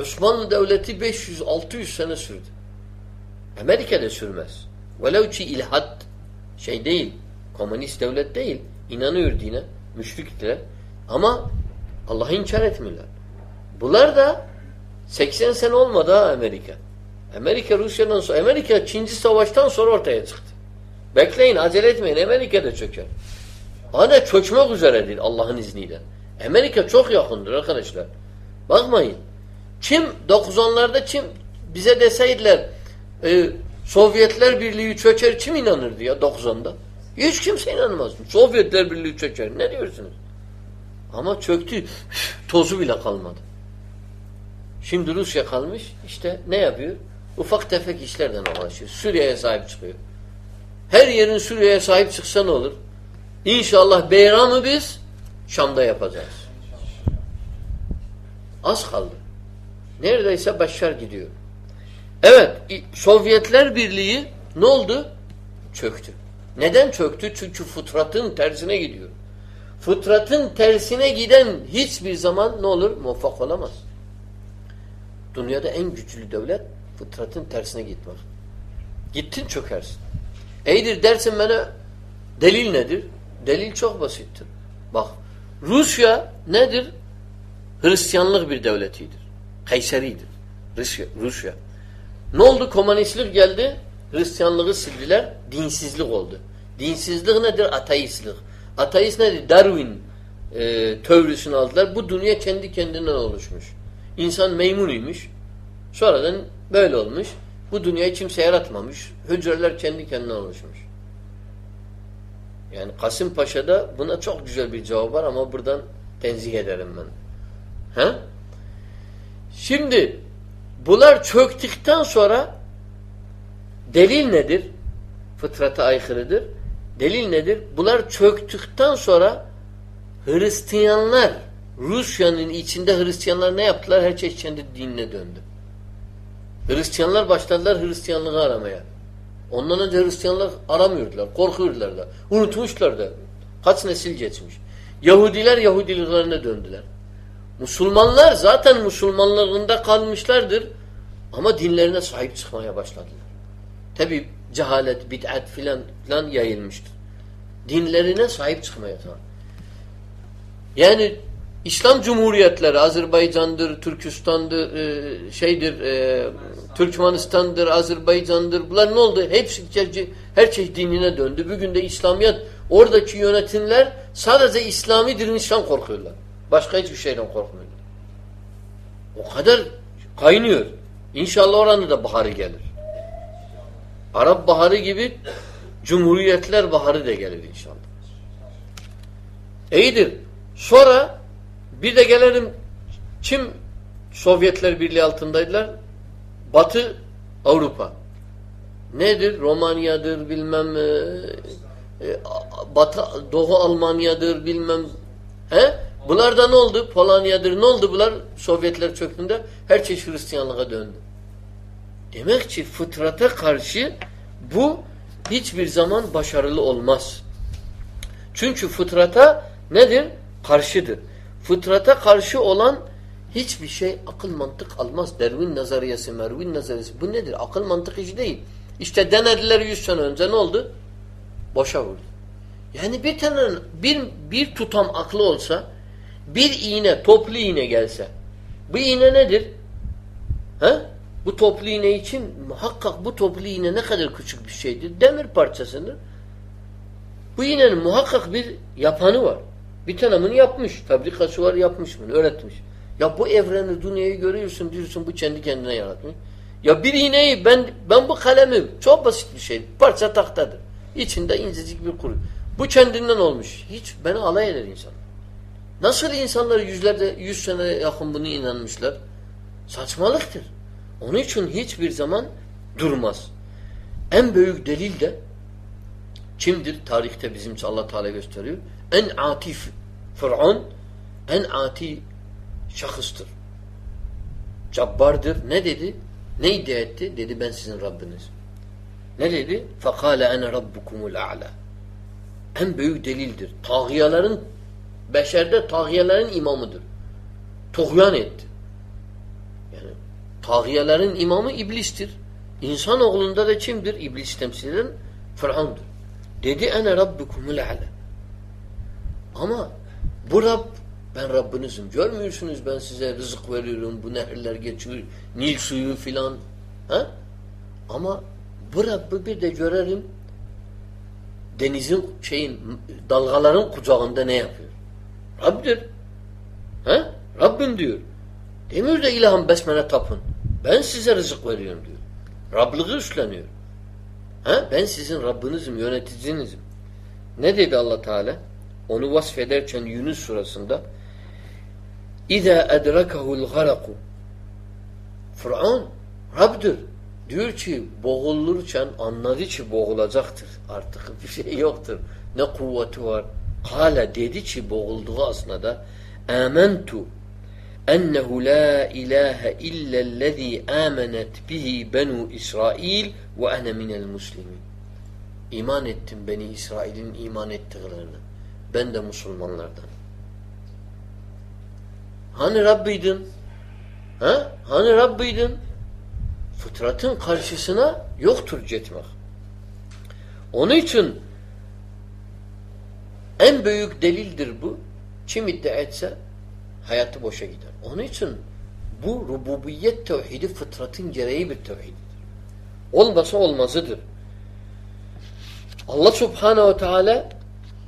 Osmanlı devleti 500-600 sene sürdü. Amerika'da sürmez. Velev ki ilhat şey değil, komünist devlet değil, inanıyor dine, müşrikler. Ama Allah'ı inkar etmiyorlar. Bunlar da 80 sene olmadı ha Amerika. Amerika Rusya'dan sonra, Amerika ikinci savaştan sonra ortaya çıktı. Bekleyin, acele etmeyin. Amerika da çöker. Hala çökmek üzeredir Allah'ın izniyle. Amerika çok yakındır arkadaşlar. Bakmayın. Kim 90'larda kim bize deseydiler e, Sovyetler Birliği çöker kim inanırdı ya 90'da? Hiç kimse inanmaz. Sovyetler Birliği çöker. Ne diyorsunuz? Ama çöktü. Tozu bile kalmadı. Şimdi Rusya kalmış. İşte ne yapıyor? Ufak tefek işlerden uğraşıyor. Suriye'ye sahip çıkıyor. Her yerin Suriye'ye sahip çıksa ne olur? İnşallah beyramı biz Şam'da yapacağız. Az kaldı. Neredeyse Başar gidiyor. Evet, Sovyetler Birliği ne oldu? Çöktü. Neden çöktü? Çünkü fıtratın tersine gidiyor. Fıtratın tersine giden hiçbir zaman ne olur? Muvaffak olamaz. Dünyada en güçlü devlet fıtratın tersine gitmek. Gittin çökersin. Eydir dersin bana delil nedir? Delil çok basittir. Bak Rusya nedir? Hristiyanlık bir devletidir. Kayseridir. Rusya. Rusya. Ne oldu? Komünistlik geldi. Hristiyanlığı sildiler. Dinsizlik oldu. Dinsizlik nedir? Ateistlik. Ateist nedir? Darwin e, teorisini aldılar. Bu dünya kendi kendinden oluşmuş. İnsan meymunuymuş. Sonradan böyle olmuş. Bu dünyayı kimse yaratmamış. Hücreler kendi kendine oluşmuş. Yani Kasımpaşa'da buna çok güzel bir cevap var ama buradan tenzih ederim ben. He? Şimdi bunlar çöktükten sonra delil nedir? Fıtrata aykırıdır. Delil nedir? Bunlar çöktükten sonra Hristiyanlar Rusya'nın içinde Hristiyanlar ne yaptılar? Her şey kendi dinine döndü. Hristiyanlar başladılar Hristiyanlığı aramaya. Ondan önce Hristiyanlar aramıyordular, korkuyordular da. Unutmuşlar da. Kaç nesil geçmiş. Yahudiler Yahudiliklerine döndüler. Musulmanlar zaten Müslümanlığında kalmışlardır. Ama dinlerine sahip çıkmaya başladılar. Tabi cehalet, bid'at filan filan yayılmıştır. Dinlerine sahip çıkmaya tamam. Yani İslam Cumhuriyetleri Azerbaycan'dır, Türkistan'dır, e, şeydir, e, Türkmenistan'dır, Azerbaycan'dır. Bunlar ne oldu? Hepsi her çeşit dinine döndü. Bugün de İslamiyet oradaki yönetimler sadece İslami direnişten korkuyorlar. Başka hiçbir şeyden korkmuyorlar. O kadar kaynıyor. İnşallah oranın da baharı gelir. Arap baharı gibi Cumhuriyetler baharı da gelir inşallah. İyidir. Sonra bir de gelelim kim Sovyetler Birliği altındaydılar? Batı Avrupa. Nedir? Romanya'dır bilmem e, e, Batı Doğu Almanya'dır bilmem he? Bunlar da ne oldu? Polonya'dır ne oldu bunlar? Sovyetler çöktüğünde her çeşit Hristiyanlığa döndü. Demek ki fıtrata karşı bu hiçbir zaman başarılı olmaz. Çünkü fıtrata nedir? Karşıdır. Fıtrata karşı olan hiçbir şey akıl mantık almaz. Derwin nazariyesi, Mervin nazariyesi. Bu nedir? Akıl mantık işi değil. İşte denediler yüz sene önce ne oldu? Boşa vurdu. Yani bir tane bir, bir tutam aklı olsa bir iğne, toplu iğne gelse bu iğne nedir? He? Bu toplu iğne için muhakkak bu toplu iğne ne kadar küçük bir şeydir? Demir parçasıdır. Bu iğnenin muhakkak bir yapanı var. Bir tane bunu yapmış. Fabrikası var yapmış bunu, öğretmiş. Ya bu evreni, dünyayı görüyorsun diyorsun bu kendi kendine yaratmış. Ya bir iğneyi ben ben bu kalemi çok basit bir şey. Parça tahtadır. İçinde incecik bir kuru. Bu kendinden olmuş. Hiç beni alay eder insan. Nasıl insanlar yüzlerde yüz sene yakın bunu inanmışlar? Saçmalıktır. Onun için hiçbir zaman durmaz. En büyük delil de kimdir? Tarihte bizim Allah Teala gösteriyor. En atif Fıraun en ati şahıstır. Cabbardır. Ne dedi? Ne iddia etti? Dedi ben sizin Rabbiniz. Ne dedi? فَقَالَ اَنَا رَبُّكُمُ الْاَعْلَى En büyük delildir. Tağiyaların beşerde tağiyelerin imamıdır. Tuğyan etti. Yani tağiyelerin imamı iblistir. İnsan oğlunda da kimdir? İblis temsil eden Fır'aun'dur. Dedi ene rabbukumul ala. Ama bu Rab ben Rabbinizim. Görmüyorsunuz ben size rızık veriyorum. Bu nehirler geçiyor. Nil suyu filan. Ama bu Rabbi bir de görelim denizin şeyin dalgaların kucağında ne yapıyor? Rab'dir. He? Rabbim diyor. Demiyor da ilahım besmele tapın. Ben size rızık veriyorum diyor. Rabliği üstleniyor. He? Ben sizin Rabbinizim, yöneticinizim. Ne dedi Allah Teala? Onu vasfederken Yunus surasında İza edrekahul garaku Fıraun Rab'dir. Diyor ki boğulurken anladı ki boğulacaktır. Artık [laughs] bir şey yoktur. Ne kuvveti var. Kale dedi ki boğulduğu aslında amentu ennehu la ilahe illellezî amenet bihi benu İsrail ve ene minel muslimin. İman ettim beni İsrail'in iman ettiklerini. Ben de Müslümanlardan. Hani Rabbiydin? Ha? Hani Rabbiydin? Fıtratın karşısına yoktur cetmek. Onun için en büyük delildir bu. Kim iddia etse hayatı boşa gider. Onun için bu rububiyet tevhidi fıtratın gereği bir tevhididir. Olmasa olmazıdır. Allah subhanehu ve teala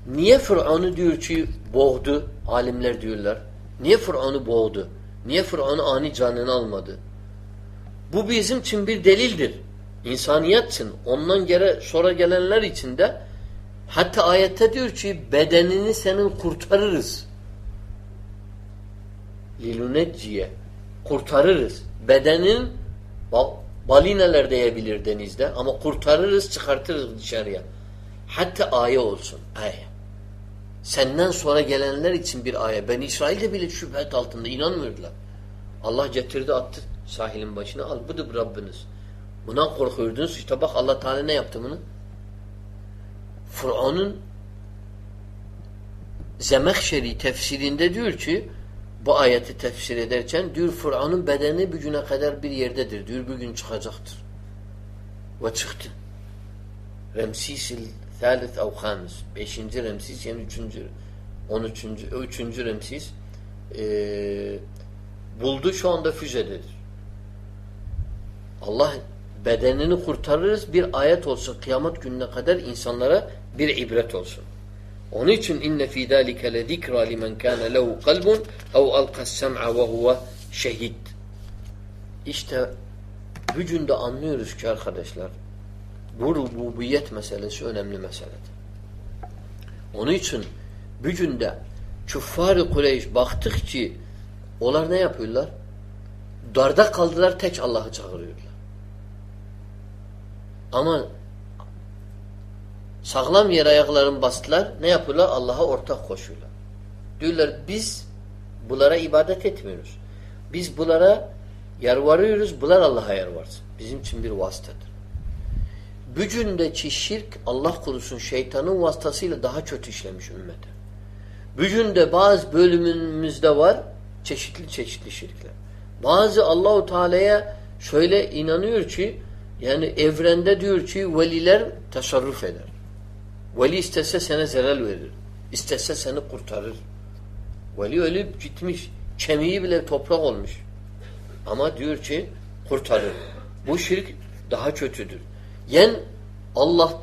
niye Fır'an'ı diyor ki boğdu? Alimler diyorlar. Niye Fır'an'ı boğdu? Niye Fır'an'ı ani canını almadı? Bu bizim için bir delildir. İnsaniyet için. Ondan gere, sonra gelenler için de Hatta ayette diyor ki bedenini senin kurtarırız. Lilunecciye. Kurtarırız. Bedenin balineler diyebilir denizde ama kurtarırız çıkartırız dışarıya. Hatta ayet olsun. Ayet. Senden sonra gelenler için bir ayet. Ben İsrail'de bile şüphet altında inanmıyordular. Allah getirdi attı sahilin başına. Al budur Rabbiniz. Buna korkuyordunuz. İşte bak Allah Teala ne yaptı bunu? Fıraun'un Zemekşeri tefsirinde diyor ki bu ayeti tefsir ederken diyor Fıraun'un bedeni bir güne kadar bir yerdedir. Diyor bir gün çıkacaktır. Ve çıktı. Remsisil thalith ev hamis. Beşinci Remsis yani üçüncü. On üçüncü, üçüncü Remsis ee, buldu şu anda füzededir. Allah bedenini kurtarırız bir ayet olsun kıyamet gününe kadar insanlara bir ibret olsun. Onun için inne fî zâlike le zikra limen kâne lehu kalbun ev alkas sem'a ve huve şehid. İşte gücünde anlıyoruz ki arkadaşlar bu rububiyet meselesi önemli meseledir. Onun için gücünde küffar-ı Kureyş baktık ki onlar ne yapıyorlar? Darda kaldılar tek Allah'ı çağırıyorlar. Ama sağlam yer ayaklarını bastılar. Ne yapıyorlar? Allah'a ortak koşuyorlar. Diyorlar biz bunlara ibadet etmiyoruz. Biz bunlara yarvarıyoruz. Bunlar Allah'a yarvarsın. Bizim için bir vasıtadır. Bücündeki şirk Allah korusun şeytanın vasıtasıyla daha kötü işlemiş ümmete. Bücünde bazı bölümümüzde var çeşitli çeşitli şirkler. Bazı Allahu Teala'ya şöyle inanıyor ki yani evrende diyor ki veliler tasarruf eder. Veli istese sana zarar verir. İstese seni kurtarır. Veli ölüp gitmiş. Kemiği bile toprak olmuş. Ama diyor ki kurtarır. Bu şirk daha kötüdür. Yen Allah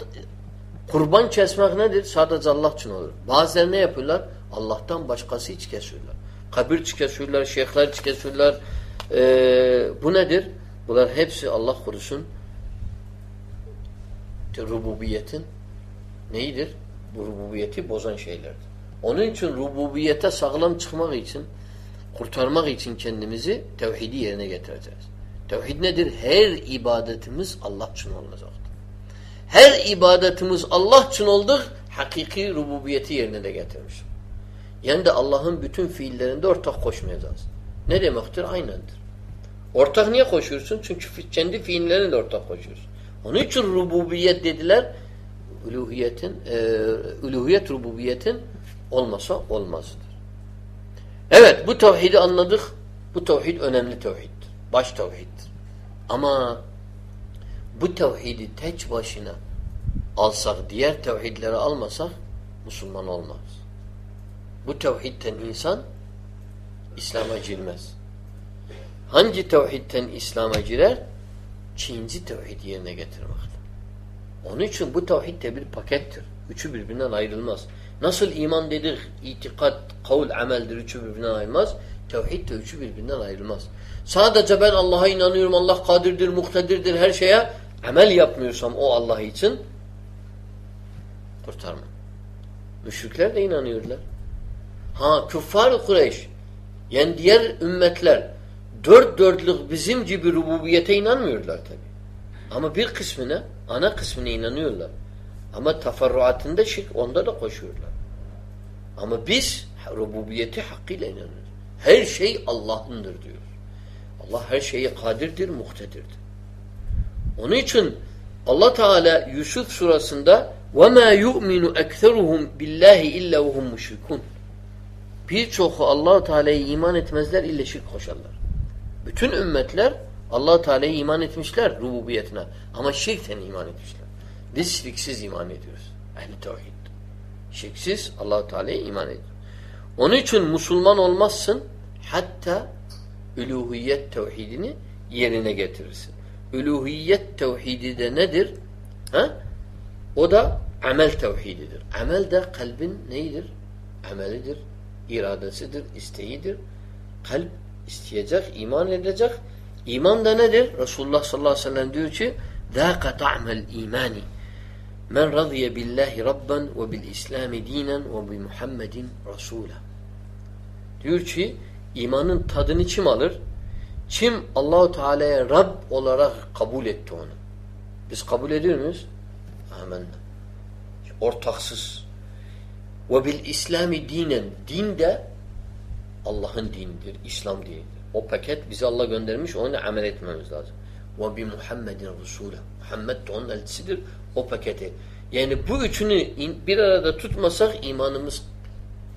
kurban kesmek nedir? Sadece Allah için olur. Bazıları ne yapıyorlar? Allah'tan başkası hiç kesiyorlar. Kabir kesiyorlar, şeyhler kesiyorlar. Ee, bu nedir? Bunlar hepsi Allah korusun rububiyetin neyidir? Bu rububiyeti bozan şeylerdir. Onun için rububiyete sağlam çıkmak için kurtarmak için kendimizi tevhidi yerine getireceğiz. Tevhid nedir? Her ibadetimiz Allah için olacaktır. Her ibadetimiz Allah için olduk, hakiki rububiyeti yerine de getirmiş. Yani de Allah'ın bütün fiillerinde ortak koşmayacağız. Ne demektir? Aynendir. Ortak niye koşuyorsun? Çünkü kendi fiillerine de ortak koşuyorsun. Onun için rububiyet dediler. Uluhiyetin, e, uluhiyet rububiyetin olmasa olmazdır. Evet bu tevhidi anladık. Bu tevhid önemli tevhiddir. Baş tevhiddir. Ama bu tevhidi tek başına alsak, diğer tevhidleri almasak Müslüman olmaz. Bu tevhidten insan İslam'a girmez. Hangi tevhidten İslam'a girer? ikinci tevhid yerine getirmektir. Onun için bu tevhid de bir pakettir. Üçü birbirinden ayrılmaz. Nasıl iman dedik, itikat, kavl, ameldir, üçü birbirinden ayrılmaz. Tevhid de üçü birbirinden ayrılmaz. Sadece ben Allah'a inanıyorum, Allah kadirdir, muhtedirdir, her şeye amel yapmıyorsam o Allah için kurtarmam. Müşrikler de inanıyorlar. Ha küffar Kureyş yani diğer ümmetler dört dörtlük bizim gibi rububiyete inanmıyorlar tabi. Ama bir kısmına, ana kısmına inanıyorlar. Ama taferruatında şirk onda da koşuyorlar. Ama biz rububiyeti hakkıyla inanıyoruz. Her şey Allah'ındır diyor. Allah her şeye kadirdir, muhtedirdir. Onun için Allah Teala Yusuf surasında وَمَا يُؤْمِنُ اَكْثَرُهُمْ بِاللّٰهِ اِلَّا وَهُمْ مُشْرِكُونَ Birçoku allah Teala'ya iman etmezler illa şirk koşarlar. Bütün ümmetler allah Teala'ya iman etmişler rububiyetine. Ama şirkten iman etmişler. Biz şirksiz iman ediyoruz. Ehli tevhid. Şirksiz allah Teala'ya iman ediyoruz. Onun için Müslüman olmazsın hatta üluhiyet tevhidini yerine getirirsin. Üluhiyet tevhidi de nedir? Ha? O da amel tevhididir. Amel de kalbin neyidir? Amelidir, iradesidir, isteğidir. Kalp isteyecek, iman edecek. İman da nedir? Resulullah sallallahu aleyhi ve sellem diyor ki ذَاقَ طَعْمَ الْا۪يمَانِ Men radiye billahi rabben ve bil İslami dinen ve bi Muhammedin rasula. Diyor ki imanın tadını kim alır? Kim Allahu Teala'ya Rab olarak kabul etti onu? Biz kabul ediyor muyuz? Amenna. Ortaksız. Ve bil İslami dinen. Din de Allah'ın dinidir. İslam dinidir. O paket bizi Allah göndermiş. Onu amel etmemiz lazım. ve bi Muhammedin Resulü. Muhammed de onun elçisidir. O paketi. Yani bu üçünü bir arada tutmasak imanımız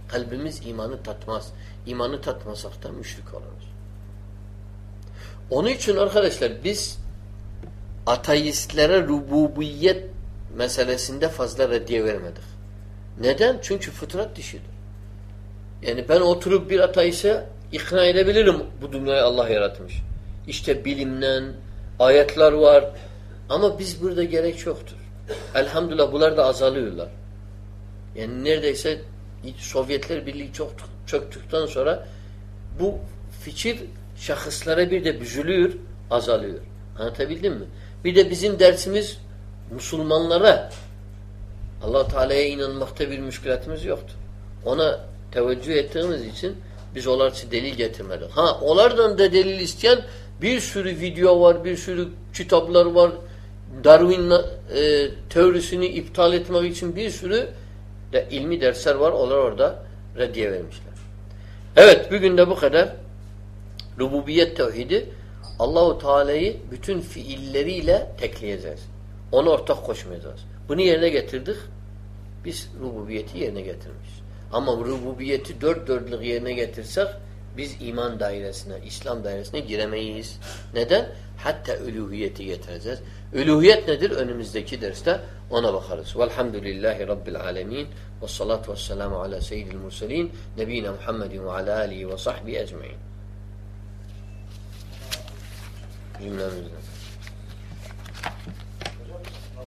kalbimiz imanı tatmaz. İmanı tatmasak da müşrik oluruz. Onun için arkadaşlar biz ateistlere rububiyet meselesinde fazla reddiye vermedik. Neden? Çünkü fıtrat dişidir. Yani ben oturup bir ateiste ikna edebilirim bu dünyayı Allah yaratmış. İşte bilimden, ayetler var. Ama biz burada gerek yoktur. Elhamdülillah bunlar da azalıyorlar. Yani neredeyse Sovyetler Birliği çok çöktükten sonra bu fikir şahıslara bir de büzülüyor, azalıyor. Anlatabildim mi? Bir de bizim dersimiz Müslümanlara allah Teala'ya inanmakta bir müşkülatımız yoktur. Ona teveccüh ettiğimiz için biz onlar için delil getirmedik. Ha, onlardan da delil isteyen bir sürü video var, bir sürü kitaplar var. Darwin e, teorisini iptal etmek için bir sürü de ilmi dersler var. Onlar orada reddiye vermişler. Evet, bugün de bu kadar. Rububiyet tevhidi Allahu Teala'yı bütün fiilleriyle tekleyeceğiz. Ona ortak koşmayacağız. Bunu yerine getirdik. Biz rububiyeti yerine getirmişiz. Ama rububiyeti dört dörtlük yerine getirsek biz iman dairesine, İslam dairesine giremeyiz. Neden? Hatta üluhiyeti getireceğiz. Üluhiyet nedir? Önümüzdeki derste ona bakarız. Velhamdülillahi Rabbil alemin. والصلاة والسلام على سيد المرسلين نبينا محمد وعلى آله وصحبه أجمعين. جملة من